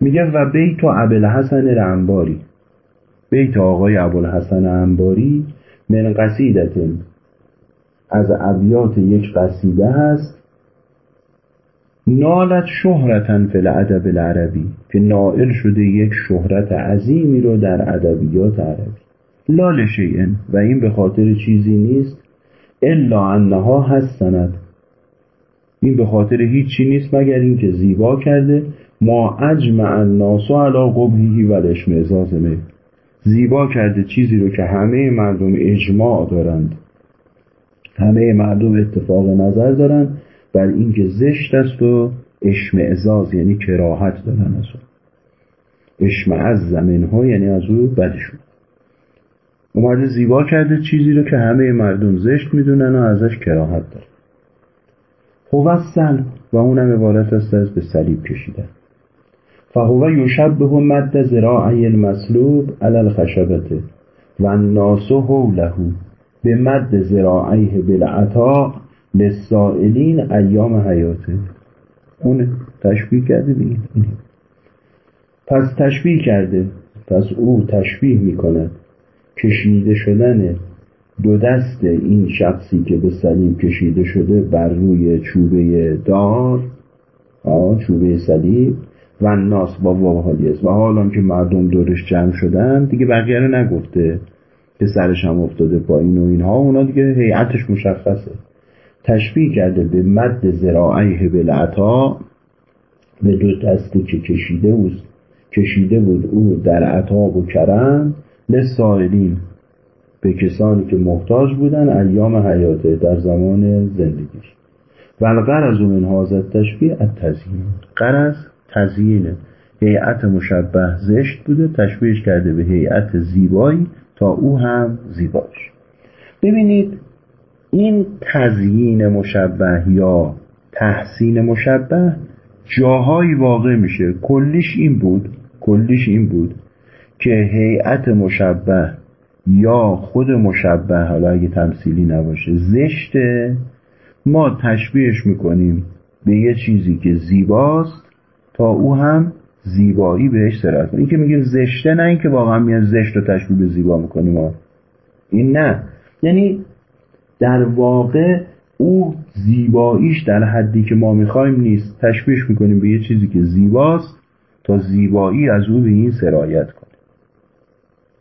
میگه و بیت و ابوالحسن رنباری. بیت آقای ابوالحسن انباری من قصیدت از ابیات یک قصیده هست. نالت شهرتن فی الادب العربی که نائل شده یک شهرت عظیمی رو در ادبیات عربی. لا لشیئن و این به خاطر چیزی نیست الا انها هستند این به خاطر هیچی نیست مگر اینکه زیبا کرده ما اجمع الناس علی قبحه و الاشمئزاز زیبا کرده چیزی رو که همه مردم اجماع دارند. همه مردم اتفاق نظر دارند. بر اینکه زشت است و اشمعزاز یعنی کراهت دارن از او. اشمعز زمین ها یعنی از او بدشون. اومده زیبا کرده چیزی رو که همه مردم زشت می‌دونن و ازش کراهت دارن. سلب و اونم عبارت است از به صلیب کشیدن. فهو یشبه مد زراعی المسلوب علی الخشبته و الناس حوله به مد زراعیه بالعطا لسائلین ایام حیاته. اون تشبیه کرده دیگه. پس تشبیه کرده. پس او تشبیه می‌کند. کشیده شدن دو دست این شخصی که به صلیب کشیده شده بر روی چوبه دار. چوبه صلیب. و ناس با واحالیست و حالا که مردم دورش جمع شدن دیگه بقیه رو نگفته. که سرش هم افتاده پایین و اینها اونا دیگه هیئتش مشخصه. تشبیه کرده به مد زراعیه بلعتا به دو دستی که کشیده بود کشیده بود او در عطاب و کرم لسائلین به کسانی که محتاج بودن ایام حیاته در زمان زندگیش. و از من حاضر تشبیه از تزیین تزیینه هیئت مشبه زشت بوده تشبیهش کرده به هیئت زیبایی تا او هم زیباش. ببینید این تزیین مشبه یا تحسین مشبه جاهایی واقع میشه. کلیش این بود کلیش این بود که هیئت مشبه یا خود مشبه حالا اگه تمثیلی نباشه زشته. ما تشبیهش می‌کنیم به یه چیزی که زیباست تا او هم زیبایی بهش سرایت کنه. این که میگیم زشته نه اینکه واقعا میاد زشت رو تشبیه به زیبا می‌کنیم این نه. یعنی در واقع او زیباییش در حدی که ما می‌خوایم نیست. تشبیهش می‌کنیم به یه چیزی که زیباست تا زیبایی از او به این سرایت کنه.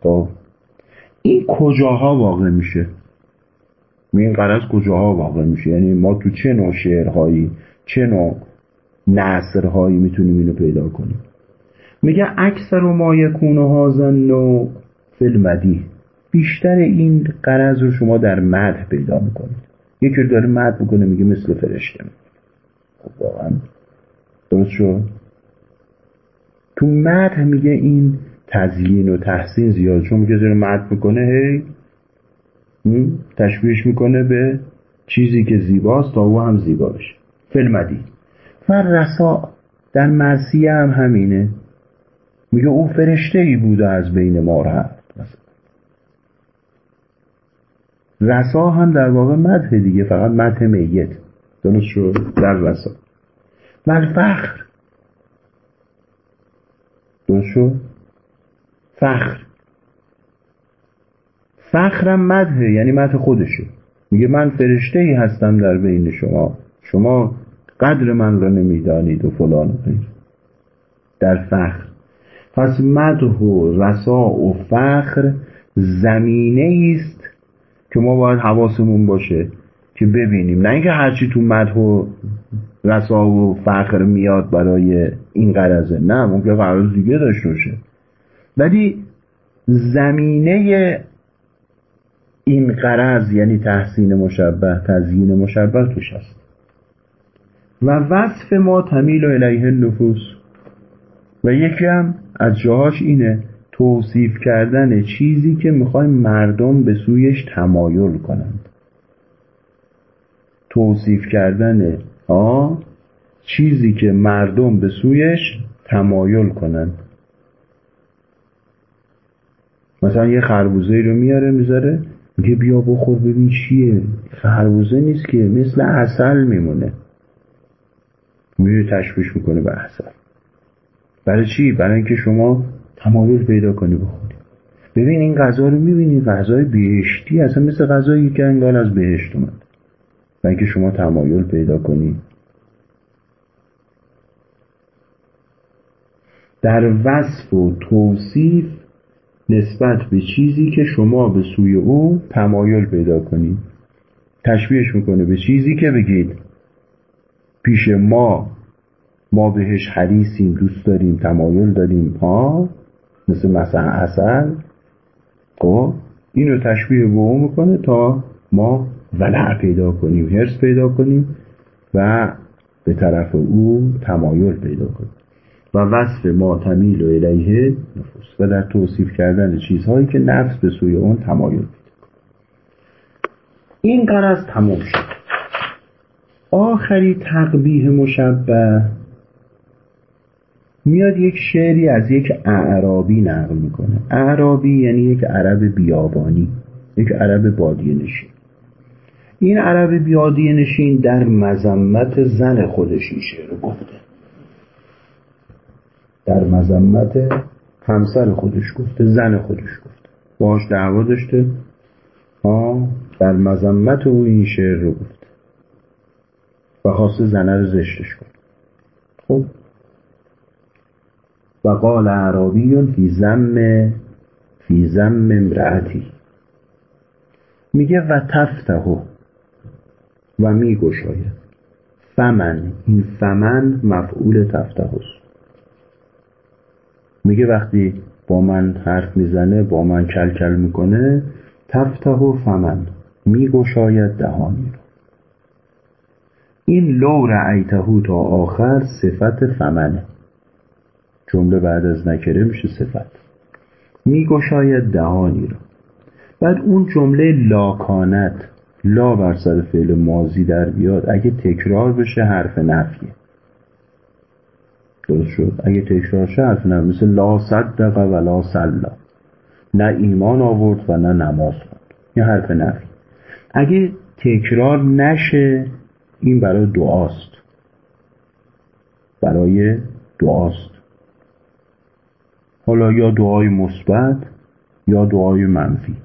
خب. این کجاها واقع میشه؟ این قرض کجاها واقع میشه؟ یعنی ما تو چه نوع شعرهایی چه نوع نصرهایی می‌تونیم اینو پیدا کنیم. میگه اکثر و ما یکون هازن نوع فیلمدی بیشتر این قرض رو شما در مدح پیدا می‌کنید. یکی رو داره مدح می‌کنه میگه مثل فرشته. خب واقعا. درست شد؟ تو مدح میگه این تزیین و تحسین زیاد. چون میگه زیر مدح می‌کنه هی؟ تشبیهش می‌کنه به چیزی که زیباست تا او هم زیبا بشه فیلمدی و رسا در مرسیه هم همینه. میگه او فرشته ای بوده از بین ما رفت. رسا هم در واقع مده دیگه فقط مده میت. درست شد؟ در رسا. و فخر. درست شد؟ فخر. فخرم مده یعنی مده خودشه. میگه من فرشته ای هستم در بین شما. شما قدر من را نمی‌دانید و فلان و در فخر. پس مده و رسا و فخر زمینه است که ما باید حواسمون باشه که ببینیم. نه اینکه هرچی تو مده و رسا و فخر میاد برای این قرضه نه ممکن قرض دیگه داشته باشه. ولی زمینه این قرض یعنی تحسین مشبه تزیین مشبه توش هست. و وصف ما تمیل و الیه نفوس و یکی هم از جاهاش اینه توصیف کردن چیزی که می‌خوایم مردم به سویش تمایل کنند. توصیف کردن آ چیزی که مردم به سویش تمایل کنند. مثلا یه خربوزه رو میاره می‌ذاره میگه بیا بخور ببین چیه. خربوزه نیست که مثل اصل میمونه. میره تشویش می‌کنه به اصل برای چی؟ برای اینکه شما تمایل پیدا کنی بخوری ببین این غذا رو می‌بینی غذای بهشتی اصلا مثل غذایی که انگار از بهشت اومد. و اینکه شما تمایل پیدا کنی. در وصف و توصیف نسبت به چیزی که شما به سوی او تمایل پیدا کنید تشبیهش می‌کنه به چیزی که بگید پیش ما ما بهش حریسیم دوست داریم تمایل داریم ها؟ مثل مثلا اصل. خب اینو تشبیه به اون می‌کنه تا ما ولع پیدا کنیم هرس پیدا کنیم و به طرف او تمایل پیدا کنیم. و وصف ما تمیل و الیه نفوس. و در توصیف کردن چیزهایی که نفس به سوی اون تمایل پیدا این قرض تمام شد. آخری تقبیه مشبه. میاد یک شعری از یک اعرابی نقل می‌کنه. اعرابی یعنی یک عرب بیابانی یک عرب بادیه نشین این عرب بیادیه نشین در مذمت زن خودش این شعر گفته. در مذمت همسر خودش گفته زن خودش گفته. باش دعوا داشته. آه در مذمت او این شعر رو گفته. و خواسته زنه رو زشتش کنه خب؟ و قال عربی فی زم فی زم امرأتی. میگه و تفته و میگشاید. فمن. این فمن مفعول تفته است میگه وقتی با من حرف می‌زنه با من کل کل می‌کنه تفته و فمن. میگشاید دهانی رو. این لو رعیتهو تا آخر صفت فمنه. جمله بعد از نکره میشه صفت. میگشاید دهانی رو بعد اون جمله لاکانت لا بر سر فعل مازی در بیاد. اگه تکرار بشه حرف نفیه. درست شد؟ اگه تکرار شه حرف نفیه. مثل لا صدق و لا سلا نه ایمان آورد و نه نماز خوند. این حرف نفی اگه تکرار نشه این برای دعاست. برای دعاست. حالا یا دعای مثبت یا دعای منفی.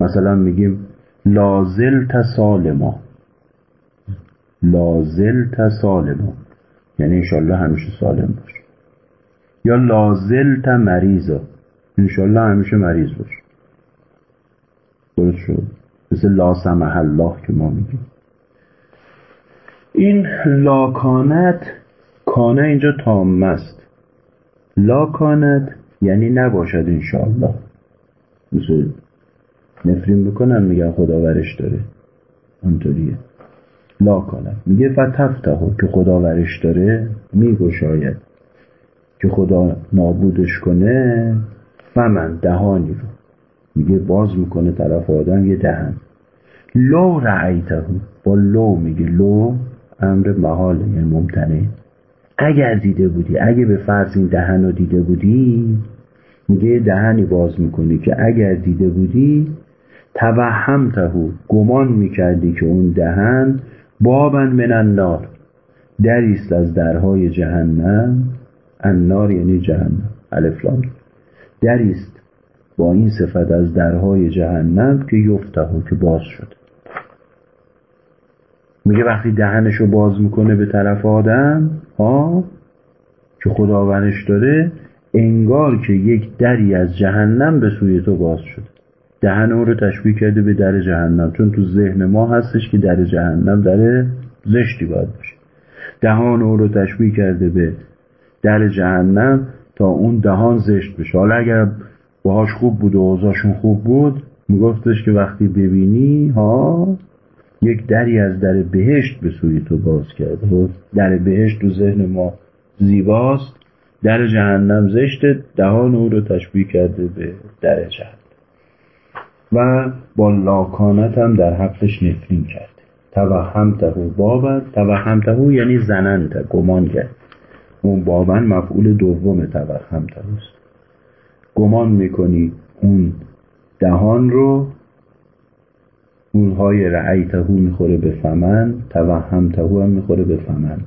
مثلا میگیم لازل سالما لازل سالما یعنی انشالله همیشه سالم باش. یا لازل تا مریضا انشالله همیشه مریض باش. درست شد؟ مثل لا سمح الله که ما میگیم. این لاکانت کانه اینجا تامه است. لاکانت یعنی نباشد انشاءالله. مثل نفرین بکنن میگن خدا ورش داره. اونطوریه. لاکانت. میگه فتفته که خدا ورش داره میگشاید. که خدا نابودش کنه فمن دهانی رو. میگه باز می‌کنه طرف آدم یه دهن. لو رعیته با لو میگه لو امر محال یعنی ممتنه. اگر دیده بودی اگه به فرض این دهن رو دیده بودی میگه دهنی باز می‌کنی که اگر دیده بودی توهمتهو گمان می‌کردی که اون دهن بابن من النار دریست از درهای جهنم. النار یعنی جهنم. الفلام دریست با این صفت از درهای جهنم که یفتهو که باز شد میگه وقتی دهنشو باز می‌کنه به طرف آدم ها که خداوندش داره انگار که یک دری از جهنم به سوی تو باز شد دهن اون رو تشبیه کرده به در جهنم. چون تو ذهن ما هستش که در جهنم در زشتی باید باشه. دهان او رو تشبیه کرده به در جهنم تا اون دهان زشت بشه. حالا اگر باهاش خوب بود و اوضاعشون خوب بود میگفتش که وقتی ببینی ها یک دری از در بهشت به سوی تو باز کرده در بهشت تو ذهن ما زیباست. در جهنم زشته دهان او رو تشبیه کرده به در جهنم. و با لاکانت هم در حقش نفرین کرده توهمته بابن توهمته یعنی زننت گمان کرد. اون بابن مفعول دوم توهمته است. گمان می‌کنی اون دهان رو اونهای رعیتهو می‌خوره به فمن توهمتهو هم می‌خوره به فمن.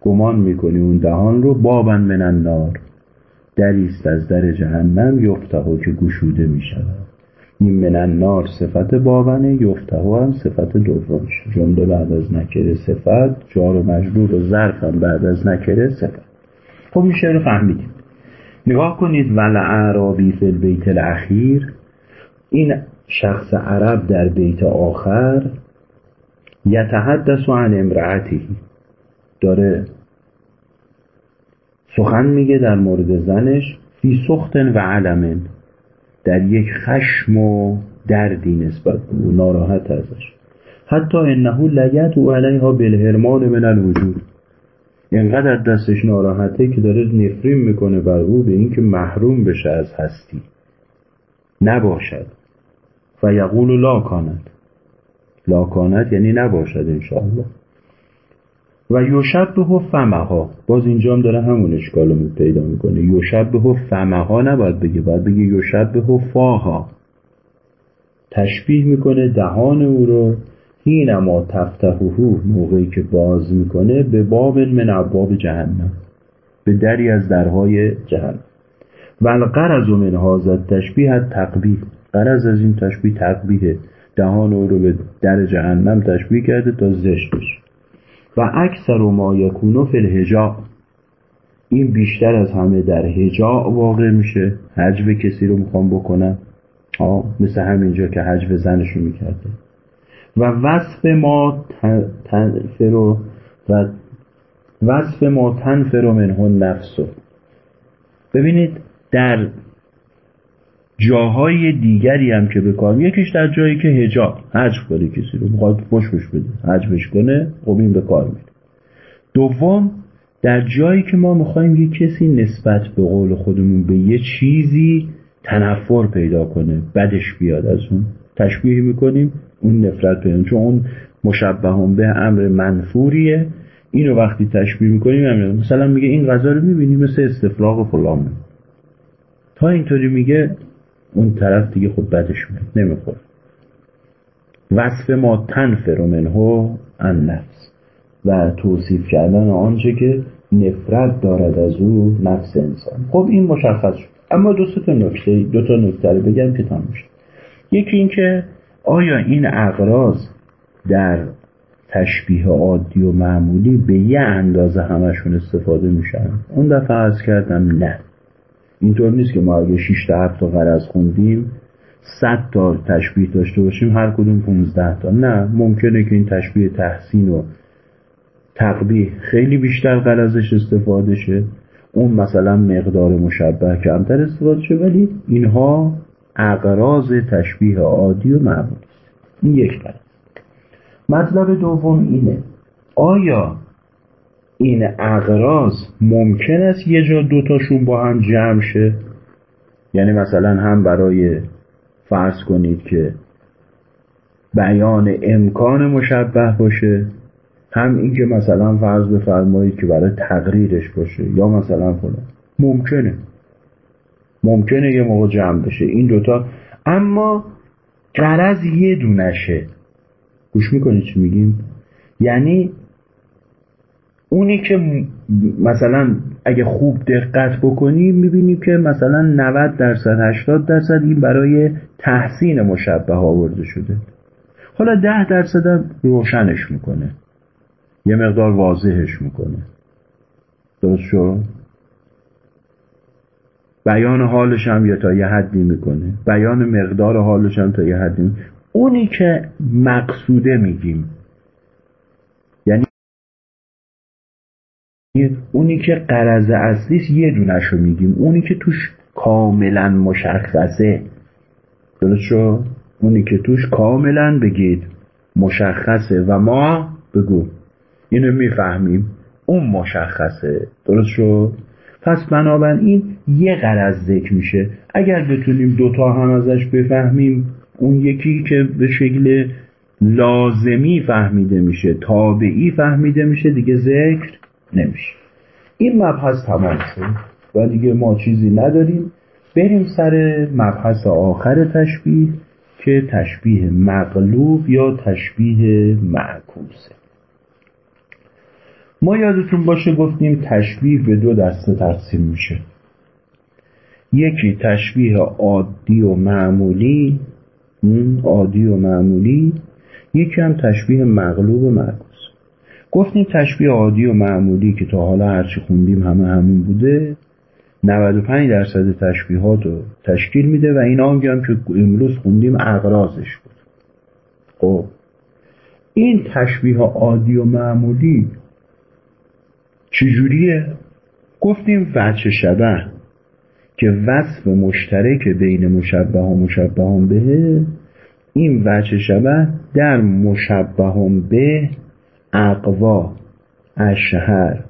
گمان می‌کنی اون دهان رو؟ بابن من النار. دریست از در جهنم یفتهو که گشوده می‌شود. این من النار صفت بابنه یفتهو هم صفت دومش. جمله بعد از نکره صفت جار و مجرور و ظرف هم بعد از نکره صفت. خب این شعر فهمیدیم. نگاه کنید ول اعرابی فی البیت الاخیر. این شخص عرب در بیت آخر یتحدث عن امرأته. داره سخن میگه در مورد زنش فی سخت و علمن در یک خشم و دردی نسبت به ناراحت ازش. حتی انه لگت و علیها بالهرمان من الوجود. اینقدر دستش ناراحته که داره نفرین می‌کنه بر او به اینکه محروم بشه از هستی. نباشد. و یقول لا کاند. لا کاند یعنی نباشد انشاءالله. و یشبه فمها. باز اینجا هم داره همون اشکال رو پیدا می‌کنه. یشبه فمها نباید بگه باید بگه یشبه فاها. تشبیه می‌کنه دهان او رو. هینما تفتحهو موقعی که باز می‌کنه به باب من ابواب جهنم. به دری از درهای جهنم. و القرض من هذا تشبیه تقبیه قرض از این تشبیه تقبیه دهان او رو به در جهنم تشبیه کرده تا زشت بشه. و اکثر ما یکونو فی الهجاء. این بیشتر از همه در هجاء واقع میشه. حجب کسی رو می‌خوام بکنم. آه مثل همینجا که حجب زنشو می‌کرده. و وصف ما تنفر و وصف ما تنفر منه نفسو ببینید در جاهای دیگری هم که بکارم یکیش در جایی که هجاب حجب کنه کسی رو می‌خواد پشتش بده حجبش کنه خب این به کار میره دوم در جایی که ما می‌خوایم یه کسی نسبت به قول خودمون به یه چیزی تنفر پیدا کنه بدش بیاد از اون. تشبیه می‌کنیم اون نفرت پیدا چون اون مشبه به امر منفوریه. اینو وقتی تشبیه می‌کنیم مثلا میگه این غذا رو می‌بینی مثل استفراغ فلان. تا اینطوری میگه اون طرف دیگه خود بدش میاد نمی‌خوره وصف ما تنفر منه ان نفس. و توصیف کردن آنچه که نفرت دارد از او نفس انسان. خب این مشخص شد. اما دو تا نکته دو تا نکته رو بگم که تمام شد. یکی اینکه آیا این اقراض در تشبیه عادی و معمولی به یه اندازه همشون استفاده میشن؟ اون دفعه از کردم نه. اینطور نیست که ما اگه 6 تا 7 تا غرض خوندیم 100 تا تشبیه داشته باشیم هر کدوم 15 تا. نه ممکنه که این تشبیه تحسین و تقبیه خیلی بیشتر غرضش استفاده شه. اون مثلا مقدار مشبه کمتر استفاده شه ولی اینها اقراض تشبیه عادی و معمولی این یک غرض مطلب دوم اینه آیا این اقراض ممکن است یه جا دوتاشون با هم جمع شه؟ یعنی مثلا هم برای فرض کنید که بیان امکان مشبه باشه هم اینکه مثلا فرض بفرمایید که برای تقریرش باشه یا مثلا فلان. ممکنه. ممکنه یه موقع جمع بشه. این دوتا اما قرض یه دونشه. گوش می‌کنید چی میگیم؟ یعنی اونی که مثلا اگه خوب دقت بکنی می‌بینی که مثلا 90 درصد 80 درصد این برای تحسین مشبه آورده شده. حالا 10 درصد هم روشنش می‌کنه. یه مقدار واضحش می‌کنه. درست شد؟ بیان حالش هم یا تا یه حدی می‌کنه. بیان مقدار حالش هم تا یه حدی می‌کنه. اونی که مقصوده میگیم اونی که قرض اصلیش یه دونش رو میگیم. اونی که توش کاملا مشخصه. درست شو؟ اونی که توش کاملا بگید مشخصه و ما بگو. اینو می‌فهمیم. اون مشخصه. درست شد پس بنابراین یه قرض ذکر میشه. اگر بتونیم دوتا هم ازش بفهمیم اون یکی که به شکل لازمی فهمیده میشه تابعی فهمیده میشه دیگه ذکر نمیشه. این مبحث تمام شد و دیگه ما چیزی نداریم. بریم سر مبحث آخر تشبیه که تشبیه مغلوب یا تشبیه معکوسه. ما یادتون باشه گفتیم تشبیه به دو دسته تقسیم میشه. یکی تشبیه عادی و معمولی عادی و معمولی. یکی هم تشبیه مغلوب و معکوس. گفتیم تشبیه عادی و معمولی که تا حالا هرچی خوندیم همه همون بوده 95 درصد تشبیهات رو تشکیل میده و این آنگه هم که امروز خوندیم اقرازش بود خب این تشبیه عادی و معمولی چجوریه؟ گفتیم وچه شبه که وصف مشترک بین مشبه و مشبه به این وچه شبه در مشبه به اقوا اشهر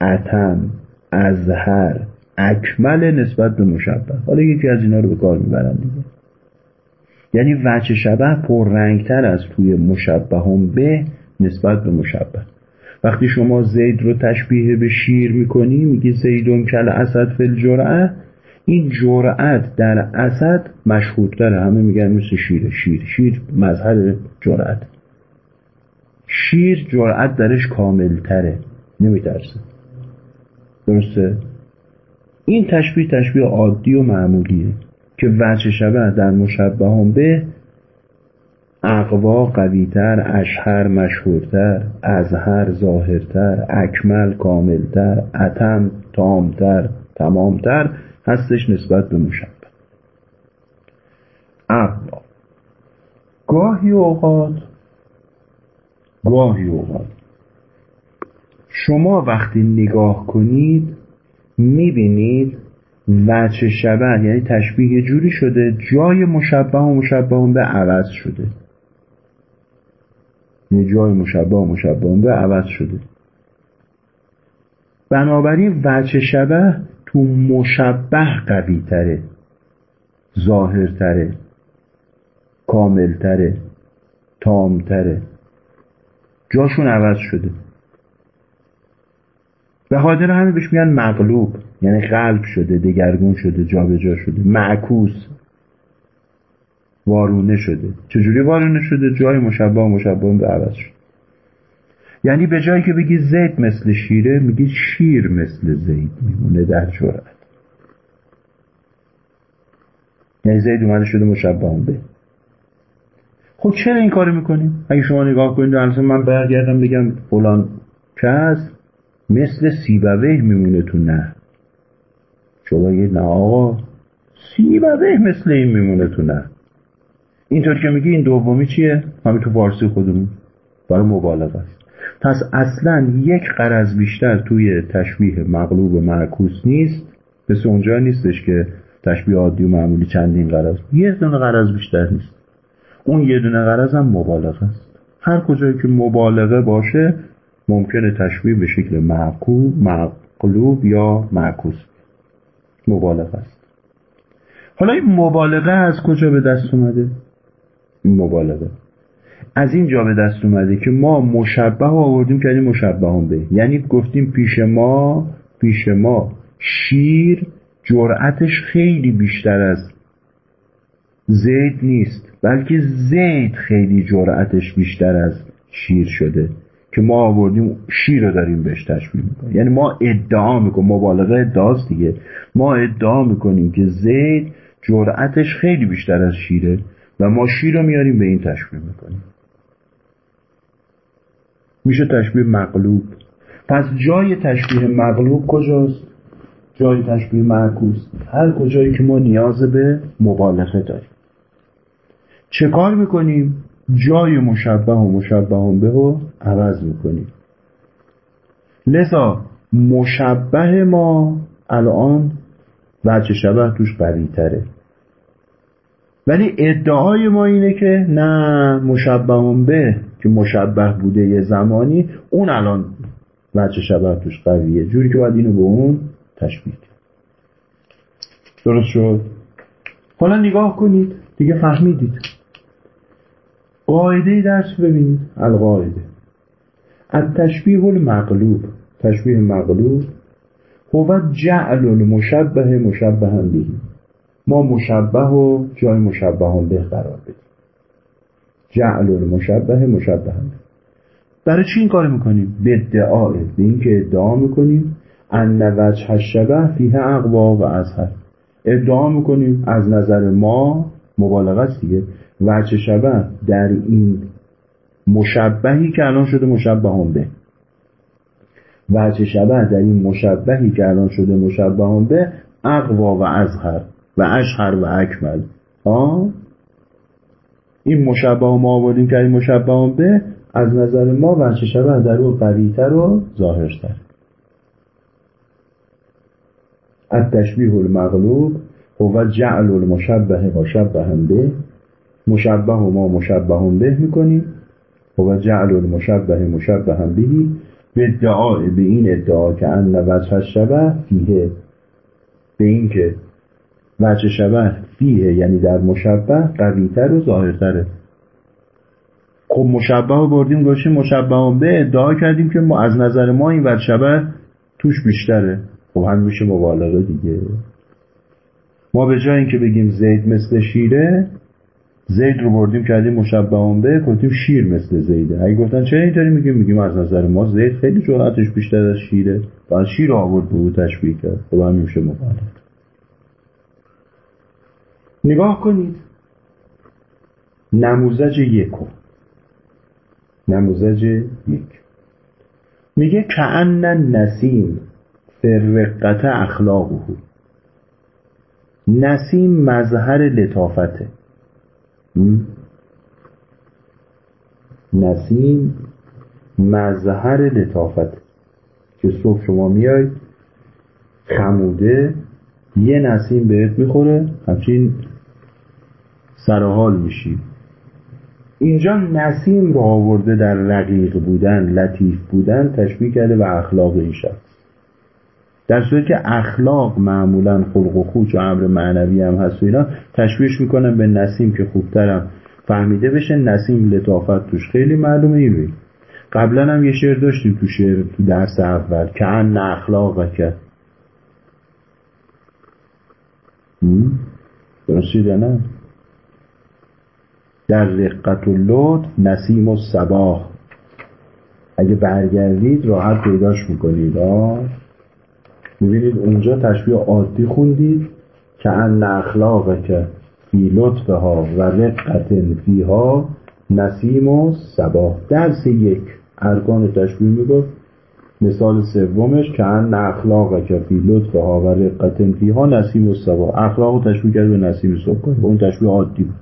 اتم ازهر اکمل نسبت به مشبه. حالا یکی از اینا رو به کار می‌برن دیگه. یعنی وچه شبه پررنگتر از توی مشبه به نسبت به مشبه. وقتی شما زید رو تشبیه به شیر می‌کنی میگی زیدون کل اسد فل جرعه این جرأت در اسد مشهورتره همه میگن مثل شیر شیر شیر مظهر جرأت شیر جرأت درش کاملتره. نمیترسه. درسته؟ این تشبیه تشبیه عادی و معمولیه که وجه شبه در مشبه هم به اقوا قویتر اشهر مشهورتر ازهر ظاهرتر اکمل کاملتر اتم تامتر تمامتر هستش نسبت به مشبه. اما گاهی اوقات گاهی اوقات شما وقتی نگاه کنید می‌بینید وچه شبه یعنی تشبیه جوری شده جای مشبه و مشبه به عوض شده. یعنی جای مشبه و مشبه به عوض شده. بنابراین وچه شبه تو مشبه قوی تره ظاهر تره کامل تره تام تره جاشون عوض شده. به خاطر همین بهش میگن مغلوب یعنی قلب شده دگرگون شده جابجا جا شده معکوس وارونه شده. چجوری وارونه شده؟ جای مشبه و مشبه به عوض شد یعنی به جایی که بگی زید مثل شیره میگی شیر مثل زید میمونه در جرأت. یعنی زید اومده شده مشبه به. خب چرا این کارو می‌کنیم اگه شما نگاه کنید اصلا من برگردم بگم فلان کس مثل سیبوه میمونه تو نه. شما نه آقا سیبوه مثل این میمونه تو نه. اینطور که میگی این دومی چیه؟ همین تو فارسی خودمون. برای مبالغه است. پس اصلا یک قرض بیشتر توی تشبیه مغلوب و معکوس نیست. مثل اونجا نیستش که تشبیه عادی و معمولی چندین قرض. یه دونه قرض بیشتر نیست. اون یه دونه قرض هم مبالغه است. هر کجایی که مبالغه باشه ممکنه تشبیه به شکل مغلوب یا معکوس مبالغه است. حالا این مبالغه از کجا به دست اومده؟ این مبالغه. از این جا به دست اومده که ما مشبه آوردیم کردیم مشبه هم به. یعنی گفتیم پیش ما پیش ما شیر جرأتش خیلی بیشتر از زید نیست. بلکه زید خیلی جرأتش بیشتر از شیر شده که ما آوردیم شیر رو داریم بهش تشبیه می‌کنیم. یعنی ما ادعا می‌کنیم مبالغه ادعاست دیگه. ما ادعا می‌کنیم که زید جرأتش خیلی بیشتر از شیره و ما شیر رو میاریم به این تشبیه می‌کنیم. میشه تشبیه مغلوب. پس جای تشبیه مغلوب کجاست؟ جای تشبیه معکوس. هر کجایی که ما نیاز به مبالغه داریم. چه کار می‌کنیم؟ جای مشبه و مشبه به رو عوض می‌کنیم. لذا مشبه ما الان وجه شبه توش قوی تره ولی ادعای ما اینه که نه مشبه به که مشبه بوده یه زمانی اون الان وجه شبه توش قویه. جوری که باید اینو به اون تشبیه درست شد؟ حالا نگاه کنید. دیگه فهمیدید. قاعده درس ببینید. القاعده. التشبیه المغلوب. تشبیه مغلوب. هو جعل المشبه مشبه به. ما مشبه و جای مشبه به قرار بدیم. جعل المشبه مشبه به. برای چی این کار می‌کنیم؟ به ادعای به اینکه ادعا می‌کنیم. ان وجه شبه فیه اقوا و ازهر ادعا می‌کنیم از نظر ما مبالغه است دیگه. وجه شبه در این مشبهی که الان شده مشبه هم به وجه شبه در این مشبهی که الان شده مشبه هم به اقوا و ازهر و اشهر و اکمل. آه؟ این مشبه ما آوردیم که این مشبه هم به از نظر ما وجه شبه در اون قویتر و ظاهرتر. التشبیه المغلوب هو جعل المشبه مشبه به مشبه و ما مشبه به می‌کنیم هو جعل المشبه مشبه بهی به ادعای به این ادعا که ان وجه شبه فیه. به این که وجه شبه فیه یعنی در مشبه قویتر و ظاهرتره. خب مشبه رو بردیم گوشیم مشبه به ادعا کردیم که ما از نظر ما این وجه شبه توش بیشتره. خب هم میشه مبالغه دیگه. ما به جای اینکه بگیم زید مثل شیره زید رو بردیم کردیم مشبه به گفتیم شیر مثل زیده. اگه گفتن چه اینطوری میگیم؟ میگیم از نظر ما زید خیلی جرأتش بیشتر از شیره. باید شیر آورد به او تشبیه کرد. خب هم میشه مبالغه نگاه کنید. نموزج یکو نموزج یک. میگه کعن نسیم فرقت اخلاقه. نسیم مظهر لطافته. نسیم مظهر لطافت که صبح شما میای خموده یه نسیم بهت می‌خوره همچین سرحال میشی. اینجا نسیم رو آورده در رقیق بودن لطیف بودن تشبیه کرده به اخلاق این شخص. در صورتی که اخلاق معمولا خلق و خوش و امر معنوی هم هست و اینا تشبیهش می‌کنن به نسیم که خوبترم فهمیده بشه. نسیم لطافت توش خیلی معلومه این قبلا هم یه شعر داشتیم تو شعر تو درس اول که ان اخلاق که درسته نه؟ در رقت و لطف نسیم و سباه اگه برگردید راحت پیداش می‌کنید آه؟ می‌بینید اونجا تشبیه عادی خوندید که ان اخلاق که فی لطفها و رقت فیها نسیم و سباه درس یک ارکان تشبیه می‌گفت. مثال سومش که ان اخلاق که فی لطفها و رقت فیها نسیم و سباه اخلاق تشبیه کرد به نسیم صبح اون تشبیه عادی بود.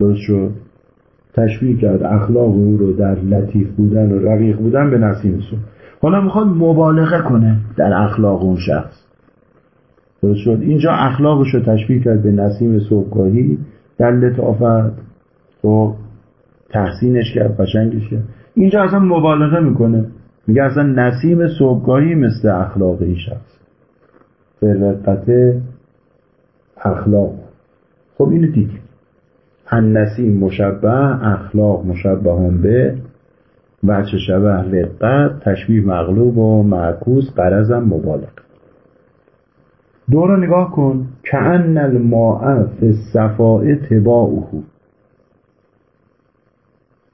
درست شد؟ تشبیه کرد اخلاق او رو در لطیف بودن و رقیق بودن به نسیم صبح. حالا می‌خواد مبالغه کنه در اخلاق اون شخص. درست شد؟ اینجا اخلاقش رو تشبیه کرد به نسیم صبحگاهی در لطافت و خب، تحسینش کرد قشنگش کرد. اینجا اصلا مبالغه می‌کنه. میگه اصلا نسیم صبحگاهی مثل اخلاق این شخص. فرقت اخلاق. خب اینو دیدیم. ان نسیم مشبه اخلاق مشبه هم به وچه شبه رقت تشبیه مغلوب و معکوس قرزم مبالغ. دور نگاه کن. که ان الماء فی الصفاء تباعه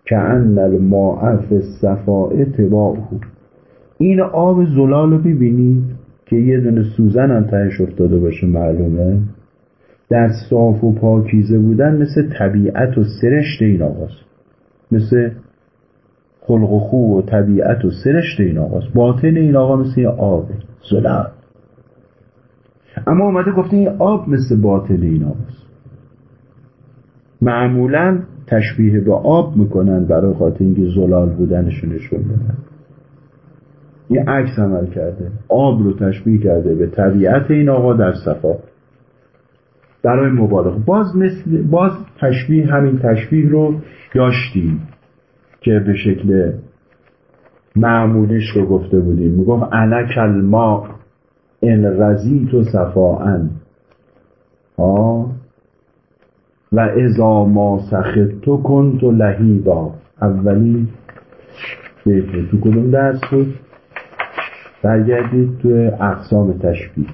که ان الماء فی الصفاء تباعه این آب زلال رو ببینید که یه دونه سوزن هم تهش افتاده باشه معلومه. در صاف و پاکیزه بودن مثل طبیعت و سرشت این آقاست. مثل خلق و خو و طبیعت و سرشت این آقاست. باطن این آقا مثل آب. زلال اما اومده گفته این آب مثل باطن این آقاست. معمولا تشبیه به آب می‌کنن برای خاطر اینکه زلال بودنشو نشون بدن. یه عکس عمل کرده. آب رو تشبیه کرده به طبیعت این آقا در صفا. برای مبالغه. باز مثل باز تشبیه همین تشبیه رو داشتیم. که به شکل معمولیش رو گفته بودیم. می‌گفت انک الماء ان رزیت و صفاعن ها و ازا ما سخت تو کن تو لهیبا. اولی بیت تو کدوم درس بود؟ برگردید تو اقسام تشبیه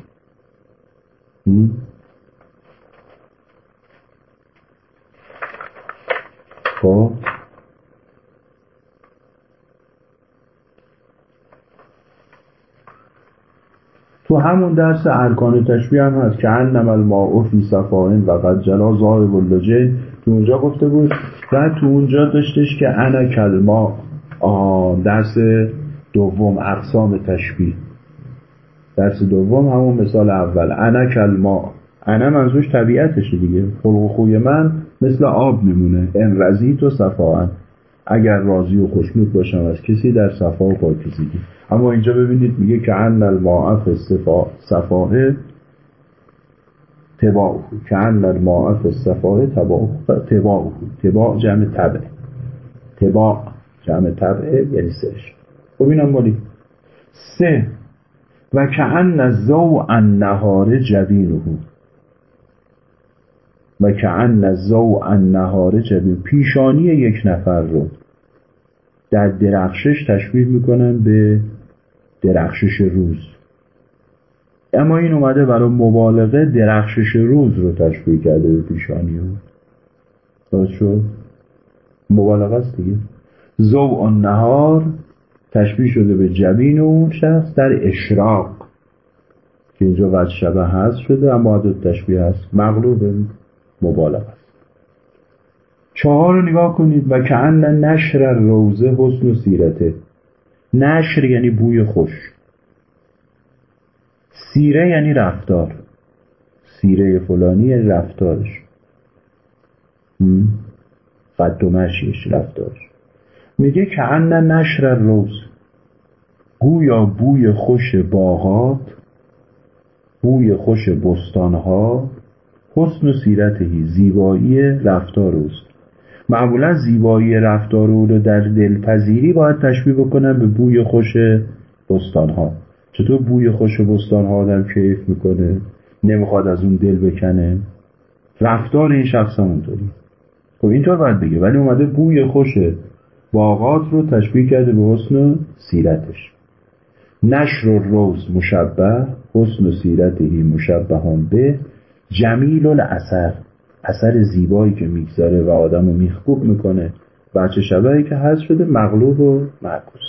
خب تو همون درس ارکان تشبیه هم هست که انم الماء فی صفائن و قد جلا ظاهر اللجه تو اونجا گفته بود و تو اونجا داشتش که انا کلما. درس دوم اقسام تشبیه. درس دوم همون مثال اول. انا کلما. انا منظورش طبیعتشه دیگه. خلق خوی من مثل آب میمونه. ان رزیت و صفاعن اگر راضی و خوشنود باشم از کسی در صفا و پاکیزگی. اما اینجا ببینید میگه که ان الماء صفاه تباعه. که ان الماء صفاه تباعه. تباع جمع تبع تباع جمع تبع یعنی سهش. خب اینم مالی. سه. و که ان زو النهار جبینه و که ان زو النهار جبین پیشانی یک نفر رو در درخشش تشبیه می‌کنن به درخشش روز. اما این اومده برای مبالغه درخشش روز رو تشبیه کرده به پیشانی او. درست شد؟ مبالغه است دیگه. زو نهار تشبیه شده به جبین اون شخص در اشراق. که اینجا وجه شبه هست شده اما عدد تشبیه هست مغلوب مبالغه است. چهار رو نگاه کنید. و که نشر روزه حسن و سیرته. نشر یعنی بوی خوش. سیره یعنی رفتار. سیره فلانی یعنی رفتارش. قد و مشیش رفتارش. میگه که نشر روز گویا بوی خوش باغات بوی خوش بستانها حسن و سیرتهی زیبایی رفتار اوست. معمولا زیبایی رفتار او رو در دلپذیری باید تشبیه بکنن به بوی خوش بستانها. چطور بوی خوش بستانها آدم کیف می‌کنه؟ نمی‌خواد از اون دل بکنه؟ رفتار این شخص هم اونطوری خب اینطور باید بگه ولی اومده بوی خوش باغات رو تشبیه کرده به حسن سیرتش. نشر و روز مشبه حسن و سیرتهی مشبهان به جمیل الاثر اثر زیبایی که می‌گذاره و آدم رو میخکوب می‌کنه. بچه شبهی که هست شده مغلوب و معکوس.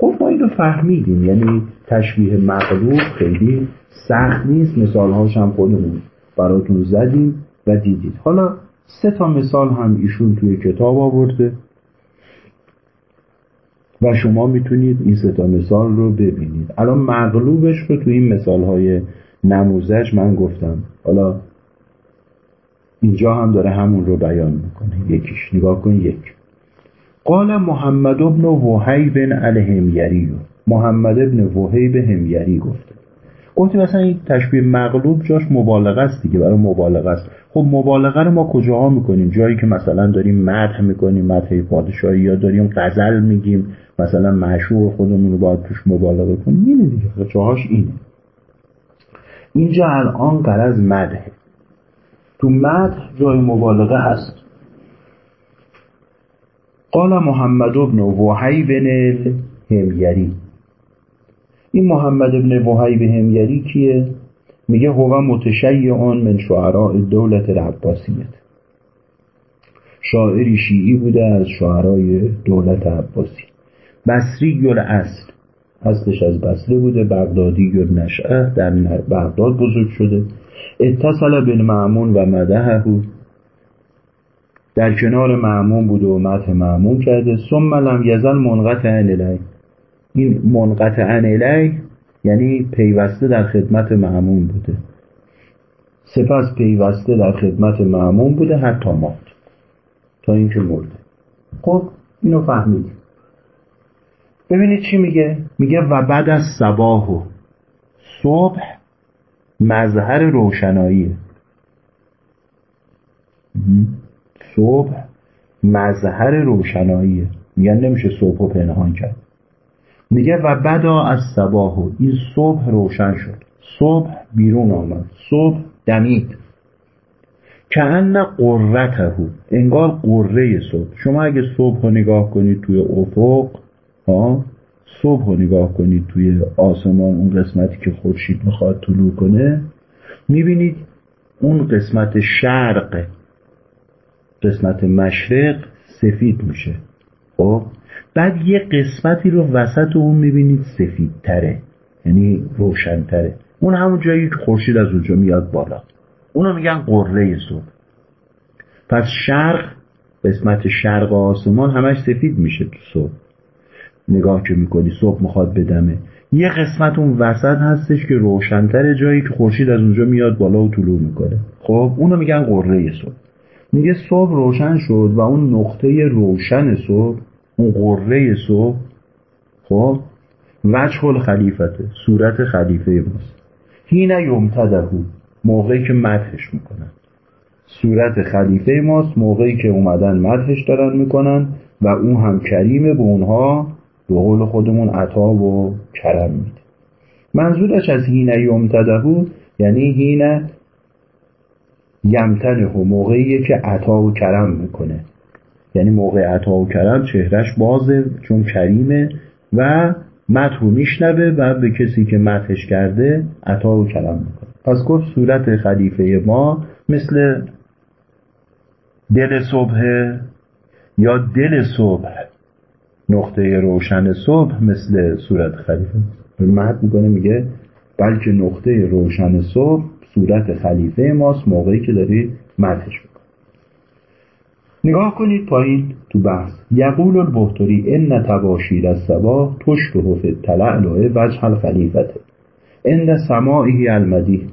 خب ما اینو فهمیدیم یعنی تشبیه مغلوب خیلی سخت نیست. مثالهاش هم خودمون براتون زدیم و دیدید حالا سه تا مثال هم ایشون توی کتاب آورده و شما می‌تونید این سه تا مثال رو ببینید. الان مغلوبش رو توی این مثال های نموزش من گفتم. حالا اینجا هم داره همون رو بیان می‌کنه. یکیش. نگاه کن یک. قال محمد ابن وحیب الهمیری. محمد ابن وحیب همیری گفته. گفتی مثلا این تشبیه مغلوب جاش مبالغه است دیگه برای مبالغه است. خب مبالغه رو ما کجاها می‌کنیم؟ جایی که مثلا داریم مدح می‌کنیم مدح پادشاهی یا داریم غزل میگیم مثلا معشوق خودمون رو باید توش مبالغه کنیم. اینه دیگه. جاهاش اینه. اینجا الان قرض مدحه تو مدح جای مبالغه هست. قال محمد ابن وحیب الهمیری این محمد ابن وحیب همیری کیه؟ میگه هو متشیعان من شعراء دولت العباسیت. شاعری شیعی بوده از شعرای دولت عباسی بصری اصل اصلش از بصره بوده بغدادی نشعه در بغداد بزرگ شده. اتصل بن معمون و مدهه در کنار معمون بوده و مدح معمون کرده. ثم لم یزل منقطع الی این منقطع الی یعنی پیوسته در خدمت معمون بوده. سپس پیوسته در خدمت معمون بوده حتی مات. تا اینکه مرده. خب اینو فهمیدیم. ببینید چی میگه؟ میگه و بعد از صباح و صبح مظهر روشناییه صبح مظهر روشناییه میگن نمیشه صبح و پنهان کرد. میگه و بدا از صباح این صبح روشن شد. صبح بیرون آمد. صبح دمید. که ان قرته انگار قره صبح. شما اگه صبح رو نگاه کنید توی افق صبح رو نگاه کنید توی آسمان اون قسمتی که خورشید می‌خواد طلوع کنه می‌بینید اون قسمت شرق قسمت مشرق سفید میشه. خب؟ بعد یه قسمتی رو وسط اون می‌بینید سفید تره یعنی روشنتره. اون همون جایی که خورشید از اونجا میاد بالا. اونو میگن قره صبح. پس شرق قسمت شرق آسمان همش سفید میشه تو صبح. نگاه که می‌کنی صبح می‌خواد بدمه یه قسمت اون وسط هستش که روشنتر جایی که خورشید از اونجا میاد بالا و طلوع می‌کنه. خب اونو میگن قره صبح. میگه صبح روشن شد و اون نقطه روشن صبح اون قره صبح خب وجه الخلیفته صورت خلیفه ماست. هین یمتدهو موقعی که مدحش می‌کنن. صورت خلیفه ماست موقعی که اومدن مدحش دارن می‌کنن و اون هم کریمه به اونها. به قول خودمون عطا و کرم میده. منظورش از هین یمتدهو یعنی هین یمتنه موقعیه که عطا و کرم می‌کنه. یعنی موقع عطا و کرم چهرش بازه چون کریمه و مدح میشنوه و به کسی که مدحش کرده عطا و کرم می‌کنه. پس گفت صورت خلیفه ما مثل دل صبح یا دل صبح. نقطه روشن صبح مثل صورت خلیفه. مد می‌کنه میگه بلکه نقطه روشن صبح صورت خلیفه ماست موقعی که داری مدحش می‌کنه نگاه کنید پایین تو بحث. یقول البختری ان تباشیر از سبا تشبه فی التلعلع وجه الخلیفته. ان سماعی المدی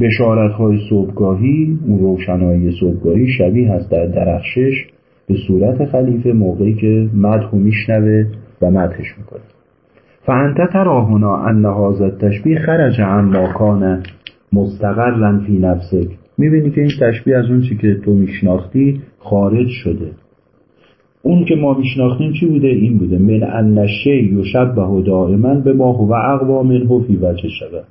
بشارت های صبحگاهی اون روشنایی صبحگاهی شبیه هست در درخشش. به صورت خلیفه موقعی که مدح میشنوه و مدحش می‌کنه. فانت تراهنا ان هذا تشبیه خرج عن ما کان مستقرا فی نفسک می‌بینی که این تشبیه از اون چی که تو میشناختی خارج شده. اون که ما میشناختیم چی بوده؟ این بوده. من ان شی و دائما به ما هو اقوا منه فی وجه شبه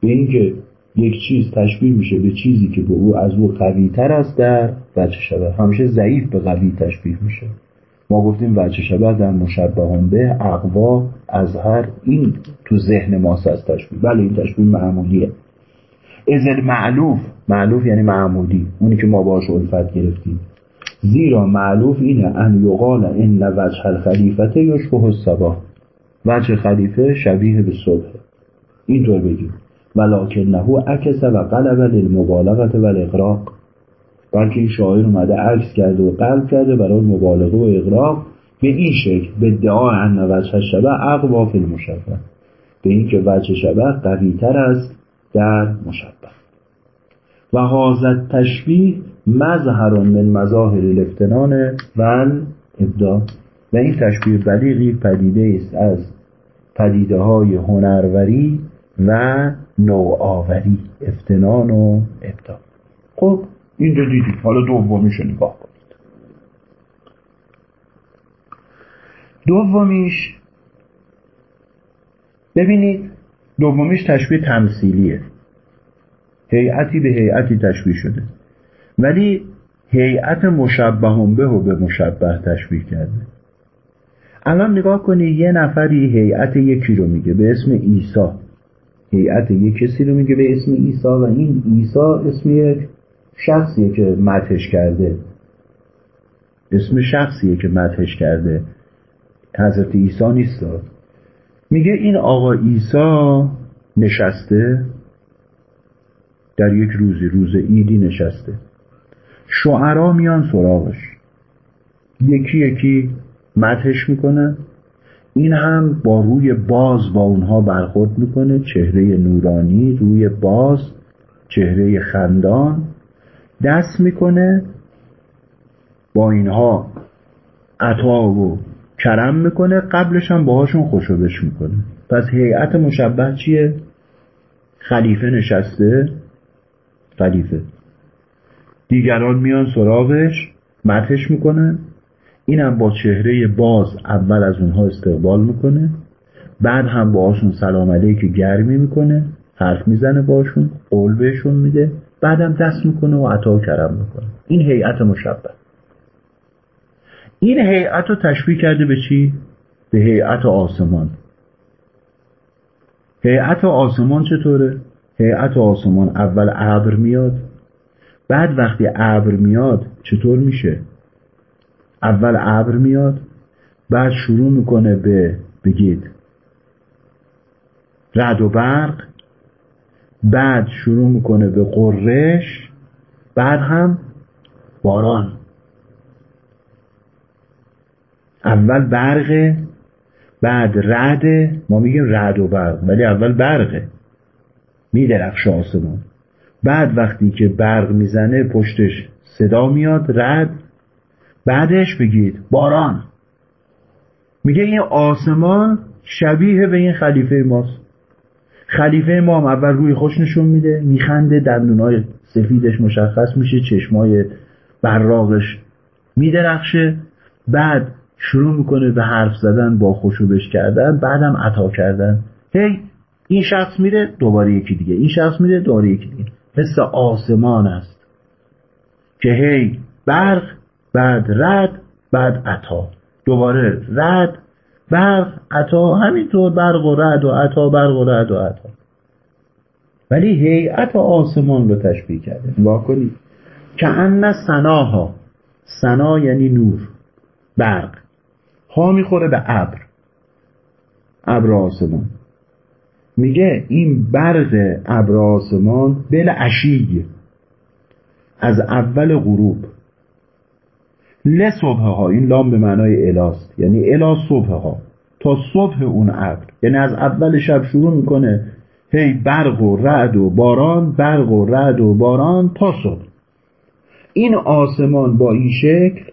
به اینکه یک چیز تشبیه میشه به چیزی که به او از او قوی تر است در وجه شبه. همیشه ضعیف به قوی تشبیه میشه. ما گفتیم وجه شبه در مشبهان به اقوا از هر این تو ذهن ماست از تشبیه. بله این تشبیه معمولیه. ازل معلوف معلوف یعنی معمودی اونی که ما باش الفت گرفتیم. زیرا معلوف اینه ان یقال ان وجه الخلیفت یشبه الصباح. وجه خلیفه شبیه به صبح. اینطور بگیم. ولکنه عکس و قلب للمبالغت و الاغراق بلکه این شاعر اومده عکس کرده و قلب کرده برای مبالغه و اغراق. به این شکل به ادعا ان وجه شبه اقوا فی المشبه. به اینکه وجه شبه قویتر است در مشبه. و حاضت تشبیه مظهر من مظاهر الافتنان و ابدا و این تشبیه بلیغی پدیده است از پدیده های هنروری و نوآوری افتنان و ابدا خب اینجا دیدید حالا دومیش نگاه کنید. دومیش ببینید دومیش تشبیه تمثیلیه. هیئتی به هیئتی تشبیه شده. ولی هیئت مشبه به و به مشبه تشبیه کرده. الان نگاه کنی یه نفری هیئت یکی رو میگه به اسم عیسی. هیئت یک کسی رو میگه به اسم عیسی و این عیسی اسم یک شخصیه که متش کرده. اسم شخصیه که متش کرده. حضرت عیسی نیست. میگه این آقا عیسی نشسته. در یک روزی روز ایدی نشسته. شعرا میان سراغش. یکی یکی متش می‌کنه. این هم با روی باز با اونها برخورد می‌کنه. چهره نورانی روی باز چهره خندان دست می‌کنه. با اینها عطا و کرم می‌کنه. قبلش هم باهاشون خوشبش می‌کنه. پس هیئت مشبه چیه؟ خلیفه نشسته. خلیفه. دیگران میان سراغش متش می‌کنن. اینم با چهره باز اول از اونها استقبال می‌کنه بعد هم باهاشون سلام علیک گرمی می‌کنه حرف می‌زنه باشون قول بهشون میده بعدم دست می‌کنه و عطا کرم می‌کنه این هیئت مشبه این هیئت رو تشبیه کرده به چی؟ به هیئت آسمان هیئت آسمان چطوره؟ هیئت آسمان اول ابر میاد بعد وقتی ابر میاد چطور میشه؟ اول ابر میاد بعد شروع می‌کنه به بگید. رد و برق بعد شروع می‌کنه به قررش بعد هم باران. اول برقه بعد رد ما میگیم رد و برق ولی اول برقه میدرخش آسمان. بعد وقتی که برق می‌زنه پشتش صدا میاد رد بعدش بگید باران. میگه این آسمان شبیه به این خلیفه ماست. خلیفه ما هم اول روی خوش نشون میده میخنده دندونای سفیدش مشخص میشه چشمای براغش میدرخشه. بعد شروع می‌کنه به حرف زدن با خوشوبش کردن بعدم عطا کردن. هی این شخص میره دوباره یکی دیگه. این شخص میره دوباره یکی دیگه. مثل آسمان است. که هی برق بعد رد بعد عطا. دوباره رد برق عطا همینطور برق و رد و عطا برق و رد و عطا. ولی هیئت آسمان رو تشبیه کرده. نگاه کنید. که ان سناها. سنا یعنی نور. برق. ها می‌خوره به ابر. ابر آسمان. میگه این برق ابر آسمان بل از اول غروب. ل صبح ها این لام به معنای الاست یعنی الا صبح ها تا صبح اون ابر یعنی از اول شب شروع می‌کنه هی برق و رعد و باران برق و رعد و باران تا صبح. این آسمان با این شکل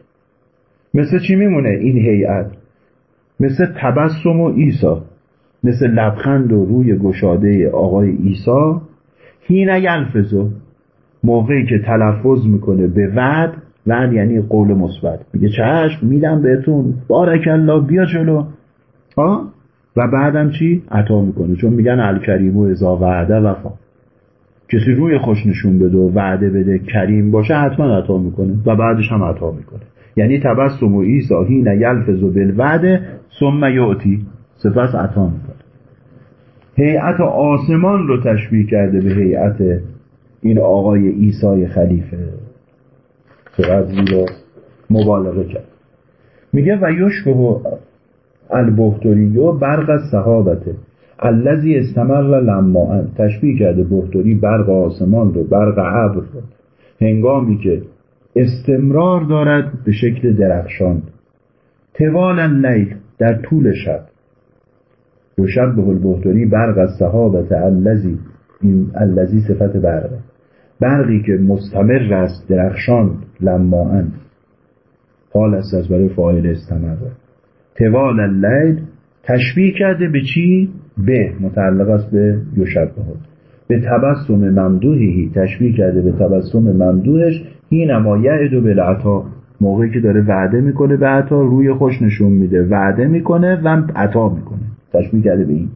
مثل چی میمونه؟ این هیئت. مثل تبسم و ایسا مثل لبخند و روی گشاده آقای ایسا هین یلفظو موقعی که تلفظ می‌کنه به وعد وعد یعنی قول مثبت. میگه چشم میدم بهتون. بارک الله بیا جلو. ها و بعدم چی؟ عطا می‌کنه. چون میگن الکریم و ازا وعده وفا. کسی روی خوش نشون بده و وعده بده کریم باشه حتما عطا می‌کنه. و بعدش هم عطا می‌کنه. یعنی تبسم و ایسا هین یلفظ و بالوعده ثم یعطی. سپس عطا می‌کنه. هیئت آسمان رو تشبیه کرده به هیئت این آقای ایسای خلیفه. چقدر رو مبالغه کرد. میگه و یشبه البختوری و برق از صحابته الذی استمر لما تشبیه کرده بختوری برق آسمان رو برق ابر رو. هنگامی که استمرار دارد به شکل درخشان. توال لیل در طول شب. دو شب به البختوری برق از صحابت الذی این الذی صفت برقه. برقی که مستمر است درخشان لما حال است از برای فاعل استمر. توال اللیل تشبیه کرده به چی؟ به متعلق است به یوشبه به تبسم ممدوحی تشبیه کرده به تبسم ممدوحش این اما یعد به عطا موقعی که داره وعده می‌کنه به عطا روی خوش نشون میده. وعده می‌کنه و عطا می‌کنه. تشبیه کرده به این.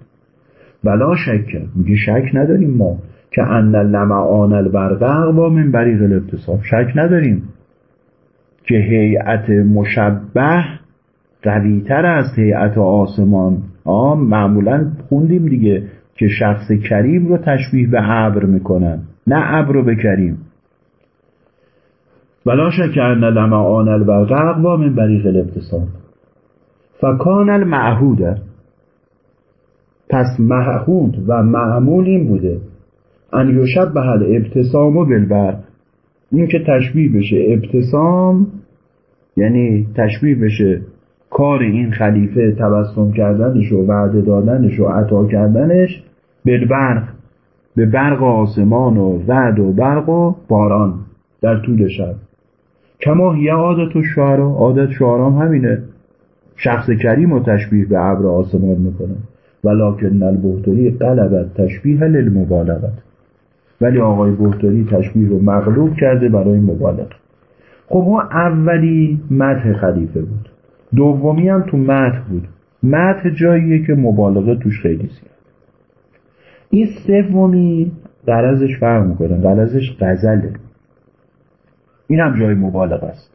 ولا شک. میگه شک نداریم ما. که ان لمعان البرق با من بریق الابتصاب شک نداریم که هیئت مشبه قویتر است هیئت آسمان. آ معمولا خوندیم دیگه که شخص کریم رو تشبیه به ابر می‌کنن نه ابر رو به کریم. ولا شک ان لمعان البرق با من بریق الابتصاب فکان المعهود پس معهود و معمول این بوده. ان یشبه الابتسام و بالبرق این که تشبیه بشه ابتسام یعنی تشبیه بشه کار این خلیفه تبسم کردنش و وعده دادنش و عطا کردنش بالبرق به برق آسمان و رعد و برق و باران در طول شب. کما یه عادت و شعرا عادت شعرام همینه. شخص کریم و تشبیه به ابر آسمان می‌کنه. ولکن البهتری قلبت تشبیه للمبالغت. ولی آقای بهتری تشبیه رو مغلوب کرده برای مبالغه. خب اون اولی متح خلیفه بود. دومی هم تو متح بود. متح جاییه که مبالغه توش خیلی زیاد. این سومی قرضش فرق می‌کنه. قرضش غزله. این هم جای مبالغه است.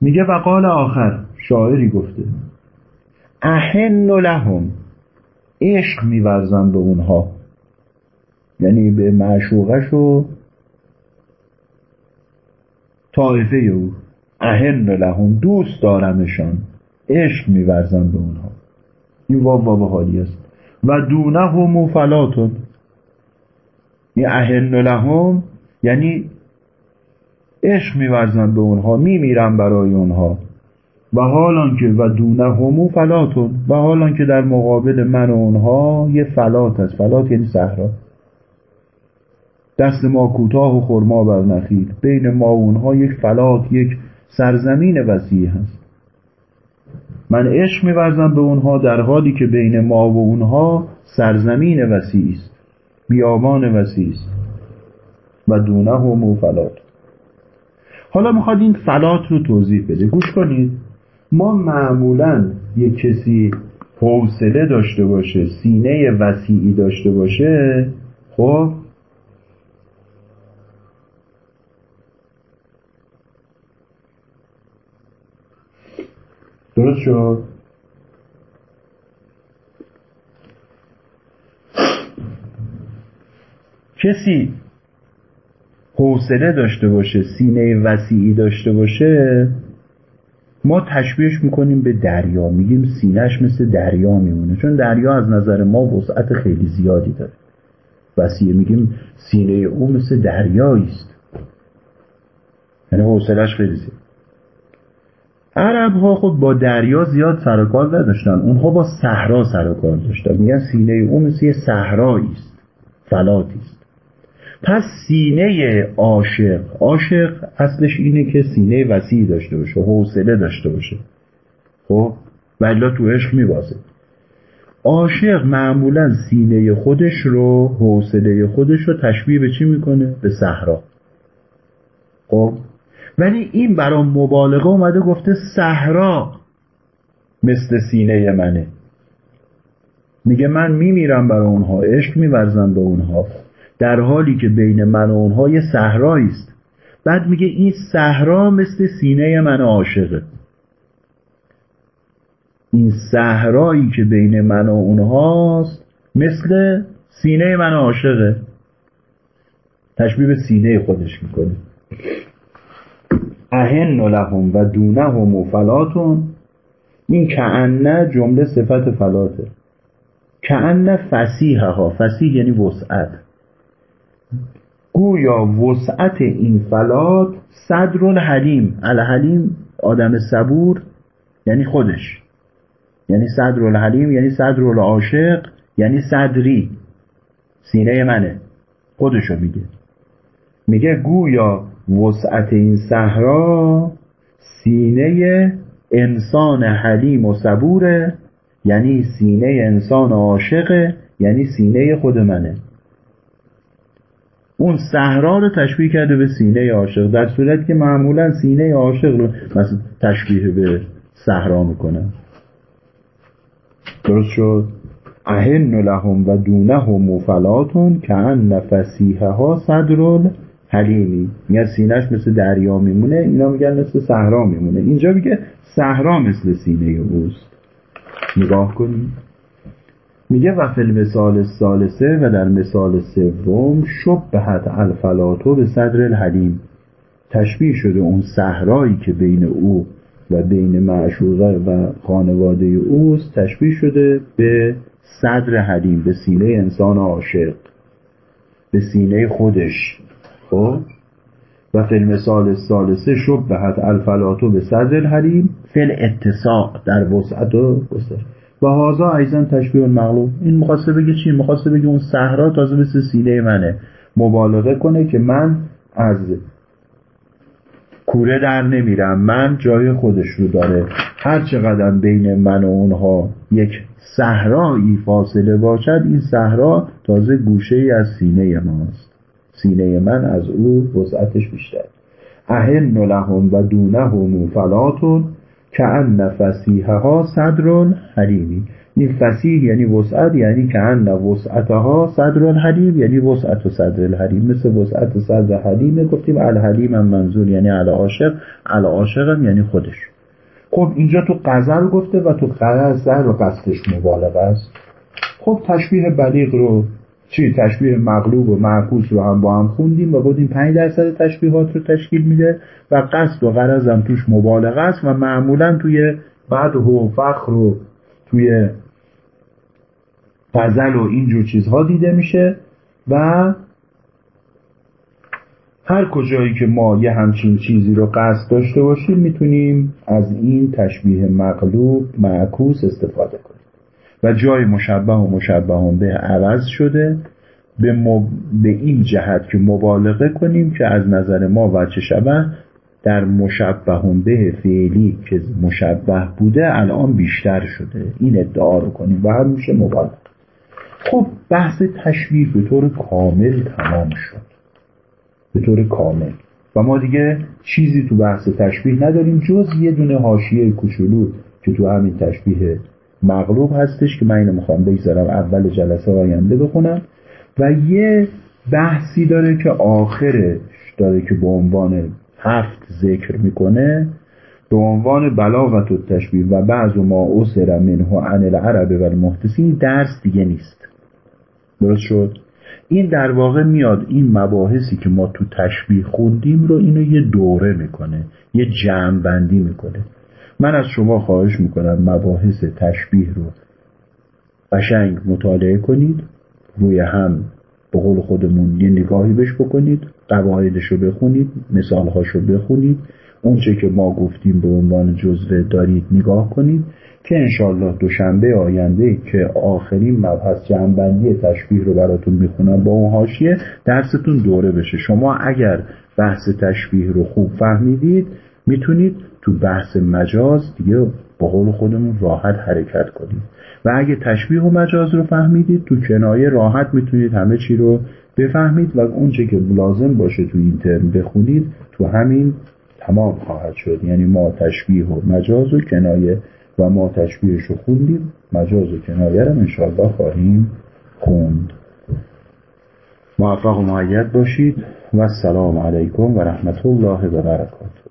میگه وقال آخر شاعری گفته احن لهم عشق میورزم به اونها. یعنی به معشوقش و طایفه او. اهن لهم دوست دارمشان. عشق میورزم به اونها. این واو واو حالی است. و دونه هم فلاتون. این اهن لهم یعنی عشق میورزم به اونها میمیرم برای اونها. و حالان که و دونه همو فلاتون. و حالان که در مقابل من و اونها یه فلات هست فلات یعنی صحرا. دست ما کوتاه و خرما بر نخیل. بین ما و اونها یک فلات یک سرزمین وسیع هست. من عشق میورزم به اونها در حالی که بین ما و اونها سرزمین وسیع است بیابان وسیع است. و دونه هم فلات. حالا می‌خواد این فلات رو توضیح بده. گوش کنید. ما معمولا یک کسی حوصله داشته باشه سینه وسیعی داشته باشه خب؟ درست شد؟ کسی حوصله داشته باشه سینه وسیعی داشته باشه ما تشبیهش می‌کنیم به دریا. میگیم سینهش مثل دریا میمونه. چون دریا از نظر ما وسعت خیلی زیادی داره. وسیعه میگیم سینه او مثل دریایی است یعنی حوصلش خیلی زیاد. عرب ها خود با دریا زیاد سر کار نداشتن. اونها با صحرا سر کار داشتن. میگن سینه او مثل یه صحرایی است. فلاتی است. پس سینه عاشق. عاشق اصلش اینه که سینه وسیع داشته باشه حوصله داشته باشه. خب؟ ولی تو عشق میبازه. عاشق معمولا سینه خودش رو حوصله خودش رو تشبیه به چی می‌کنه؟ به صحرا. خب؟ ولی این برای مبالغه اومده گفته صحرا مثل سینه منه. میگه من میمیرم برای اونها عشق میورزم به اونها در حالی که بین من و اونها یه صحرایی است. بعد میگه این صحرا مثل سینه من عاشقه. این صحرایی که بین من و اونهاست مثل سینه من عاشقه. تشبیه به سینه خودش می‌کنه. اهن لهم و دونهم و فلاتون این کعنه جمله صفت فلاته. کعنه فسیحه ها فسیح یعنی وسعت. گویا وسعت این فلات صدر الحلیم الحلیم آدم صبور یعنی خودش. یعنی صدر الحلیم یعنی صدر العاشق یعنی صدری. سینه منه. خودشو میگه. میگه گویا وسعت این صحرا سینه انسان حلیم و صبوره یعنی سینه انسان عاشقه یعنی سینه خود منه. اون صحرا رو تشبیه کرده به سینه عاشق در صورت که معمولا سینه عاشق رو مثلا تشبیه به صحرا می‌کنن درست شد؟ اهن لهم و دونهم مفلاتون که ان فسیحه ها صدر حلیمی. میگن سینهش مثل دریا میمونه اینا میگن مثل صحرا میمونه. اینجا میگه صحرا مثل سینه اوست. نگاه کنید میگه و فی المثال الثالثه و در مثال سوم شبهت الفلاتو به صدر الحلیم. تشبیه شده اون صحرایی که بین او و بین معشوقه و خانواده اوست تشبیه شده به صدر حلیم به سینه انسان عاشق به سینه خودش. خب؟ و فی المثال الثالثه شبهت الفلاتو به صدر الحلیم فی الاتساق در وسعت و گسترش. و هازا ایزن تشبیه المغلوب این مخواسته بگه چی؟ مخواسته بگه اون صحرا تازه مثل سینه منه. مبالغه کنه که من از کوره در نمیرم. من جای خودش رو داره. هر چقدر بین من و اونها یک صحرایی فاصله باشد این صحرا تازه گوشه ای از سینه ماست. سینه من از او وسعتش بیشتر. اهن لهم و دونهم فلاتون که ان فسیحها صدر حلیمی این فسیح یعنی وسعت یعنی که ان وسعتها صدر حلیم یعنی وسعت و صدر الحلیم. مثل وسعت صدر حلیمه گفتیم الحلیم هم منظور یعنی علی عاشق علی عاشق هم یعنی خودش. خب اینجا تو قزل گفته و تو قزل و قصدش مبالغه است. خب تشبیه بلیغ رو چی تشبیه مغلوب و معکوس رو هم با هم خوندیم و گفتیم 5 درصد تشبیهات رو تشکیل میده و قصد و غرض هم توش مبالغه است و معمولا توی بعد و فخر رو توی غزل و اینجور چیزها دیده میشه و هر کجایی که ما یه همچین چیزی رو قصد داشته باشیم می‌تونیم از این تشبیه مغلوب معکوس استفاده کنیم. و جای مشبه و مشبه به عوض شده. به, به این جهت که مبالغه کنیم که از نظر ما وجه شبه در مشبه به فعلی که مشبه بوده الان بیشتر شده. این ادعا رو کنیم و هم میشه مبالغه. خب بحث تشبیه به طور کامل تمام شد. به طور کامل. و ما دیگه چیزی تو بحث تشبیه نداریم جز یه دونه حاشیه کوچولو که تو همین تشبیه مغلوب هستش که من اینو می‌خوام بگذارم اول جلسه آینده بخونم. و یه بحثی داره که آخرش داره که به عنوان هفت ذکر می‌کنه به عنوان بلاغت و تشبیه و بعض ما اسر منه عن العرب و المحدثین درس دیگه نیست. درست شد؟ این در واقع میاد این مباحثی که ما تو تشبیه خوندیم رو اینو یه دوره می‌کنه یه جمع بندی می‌کنه. من از شما خواهش می‌کنم مباحث تشبیه رو قشنگ مطالعه کنید روی هم به قول خودمون یه نگاهی بش بکنید قواعدش رو بخونید مثالهاش رو بخونید اونچه که ما گفتیم به عنوان جزوه دارید نگاه کنید که انشالله دوشنبه آینده که آخرین مبحث جنبندی تشبیه رو براتون می‌خونم با اون حاشیه درستون دوره بشه. شما اگر بحث تشبیه رو خوب فهمیدید می‌تونید تو بحث مجاز دیگه با قول خودمون راحت حرکت کنید و اگه تشبیه و مجاز رو فهمیدید تو کنایه راحت می‌تونید همه چی رو بفهمید و اونچه که لازم باشه تو این ترم بخونید تو همین تمام خواهد شد. یعنی ما تشبیه و مجاز و کنایه و ما تشبیهش رو خوندیم مجاز و کنایه رو انشاءالله خواهیم خوند. موفق و معید باشید. و السلام علیکم و رحمت الله و برکاته.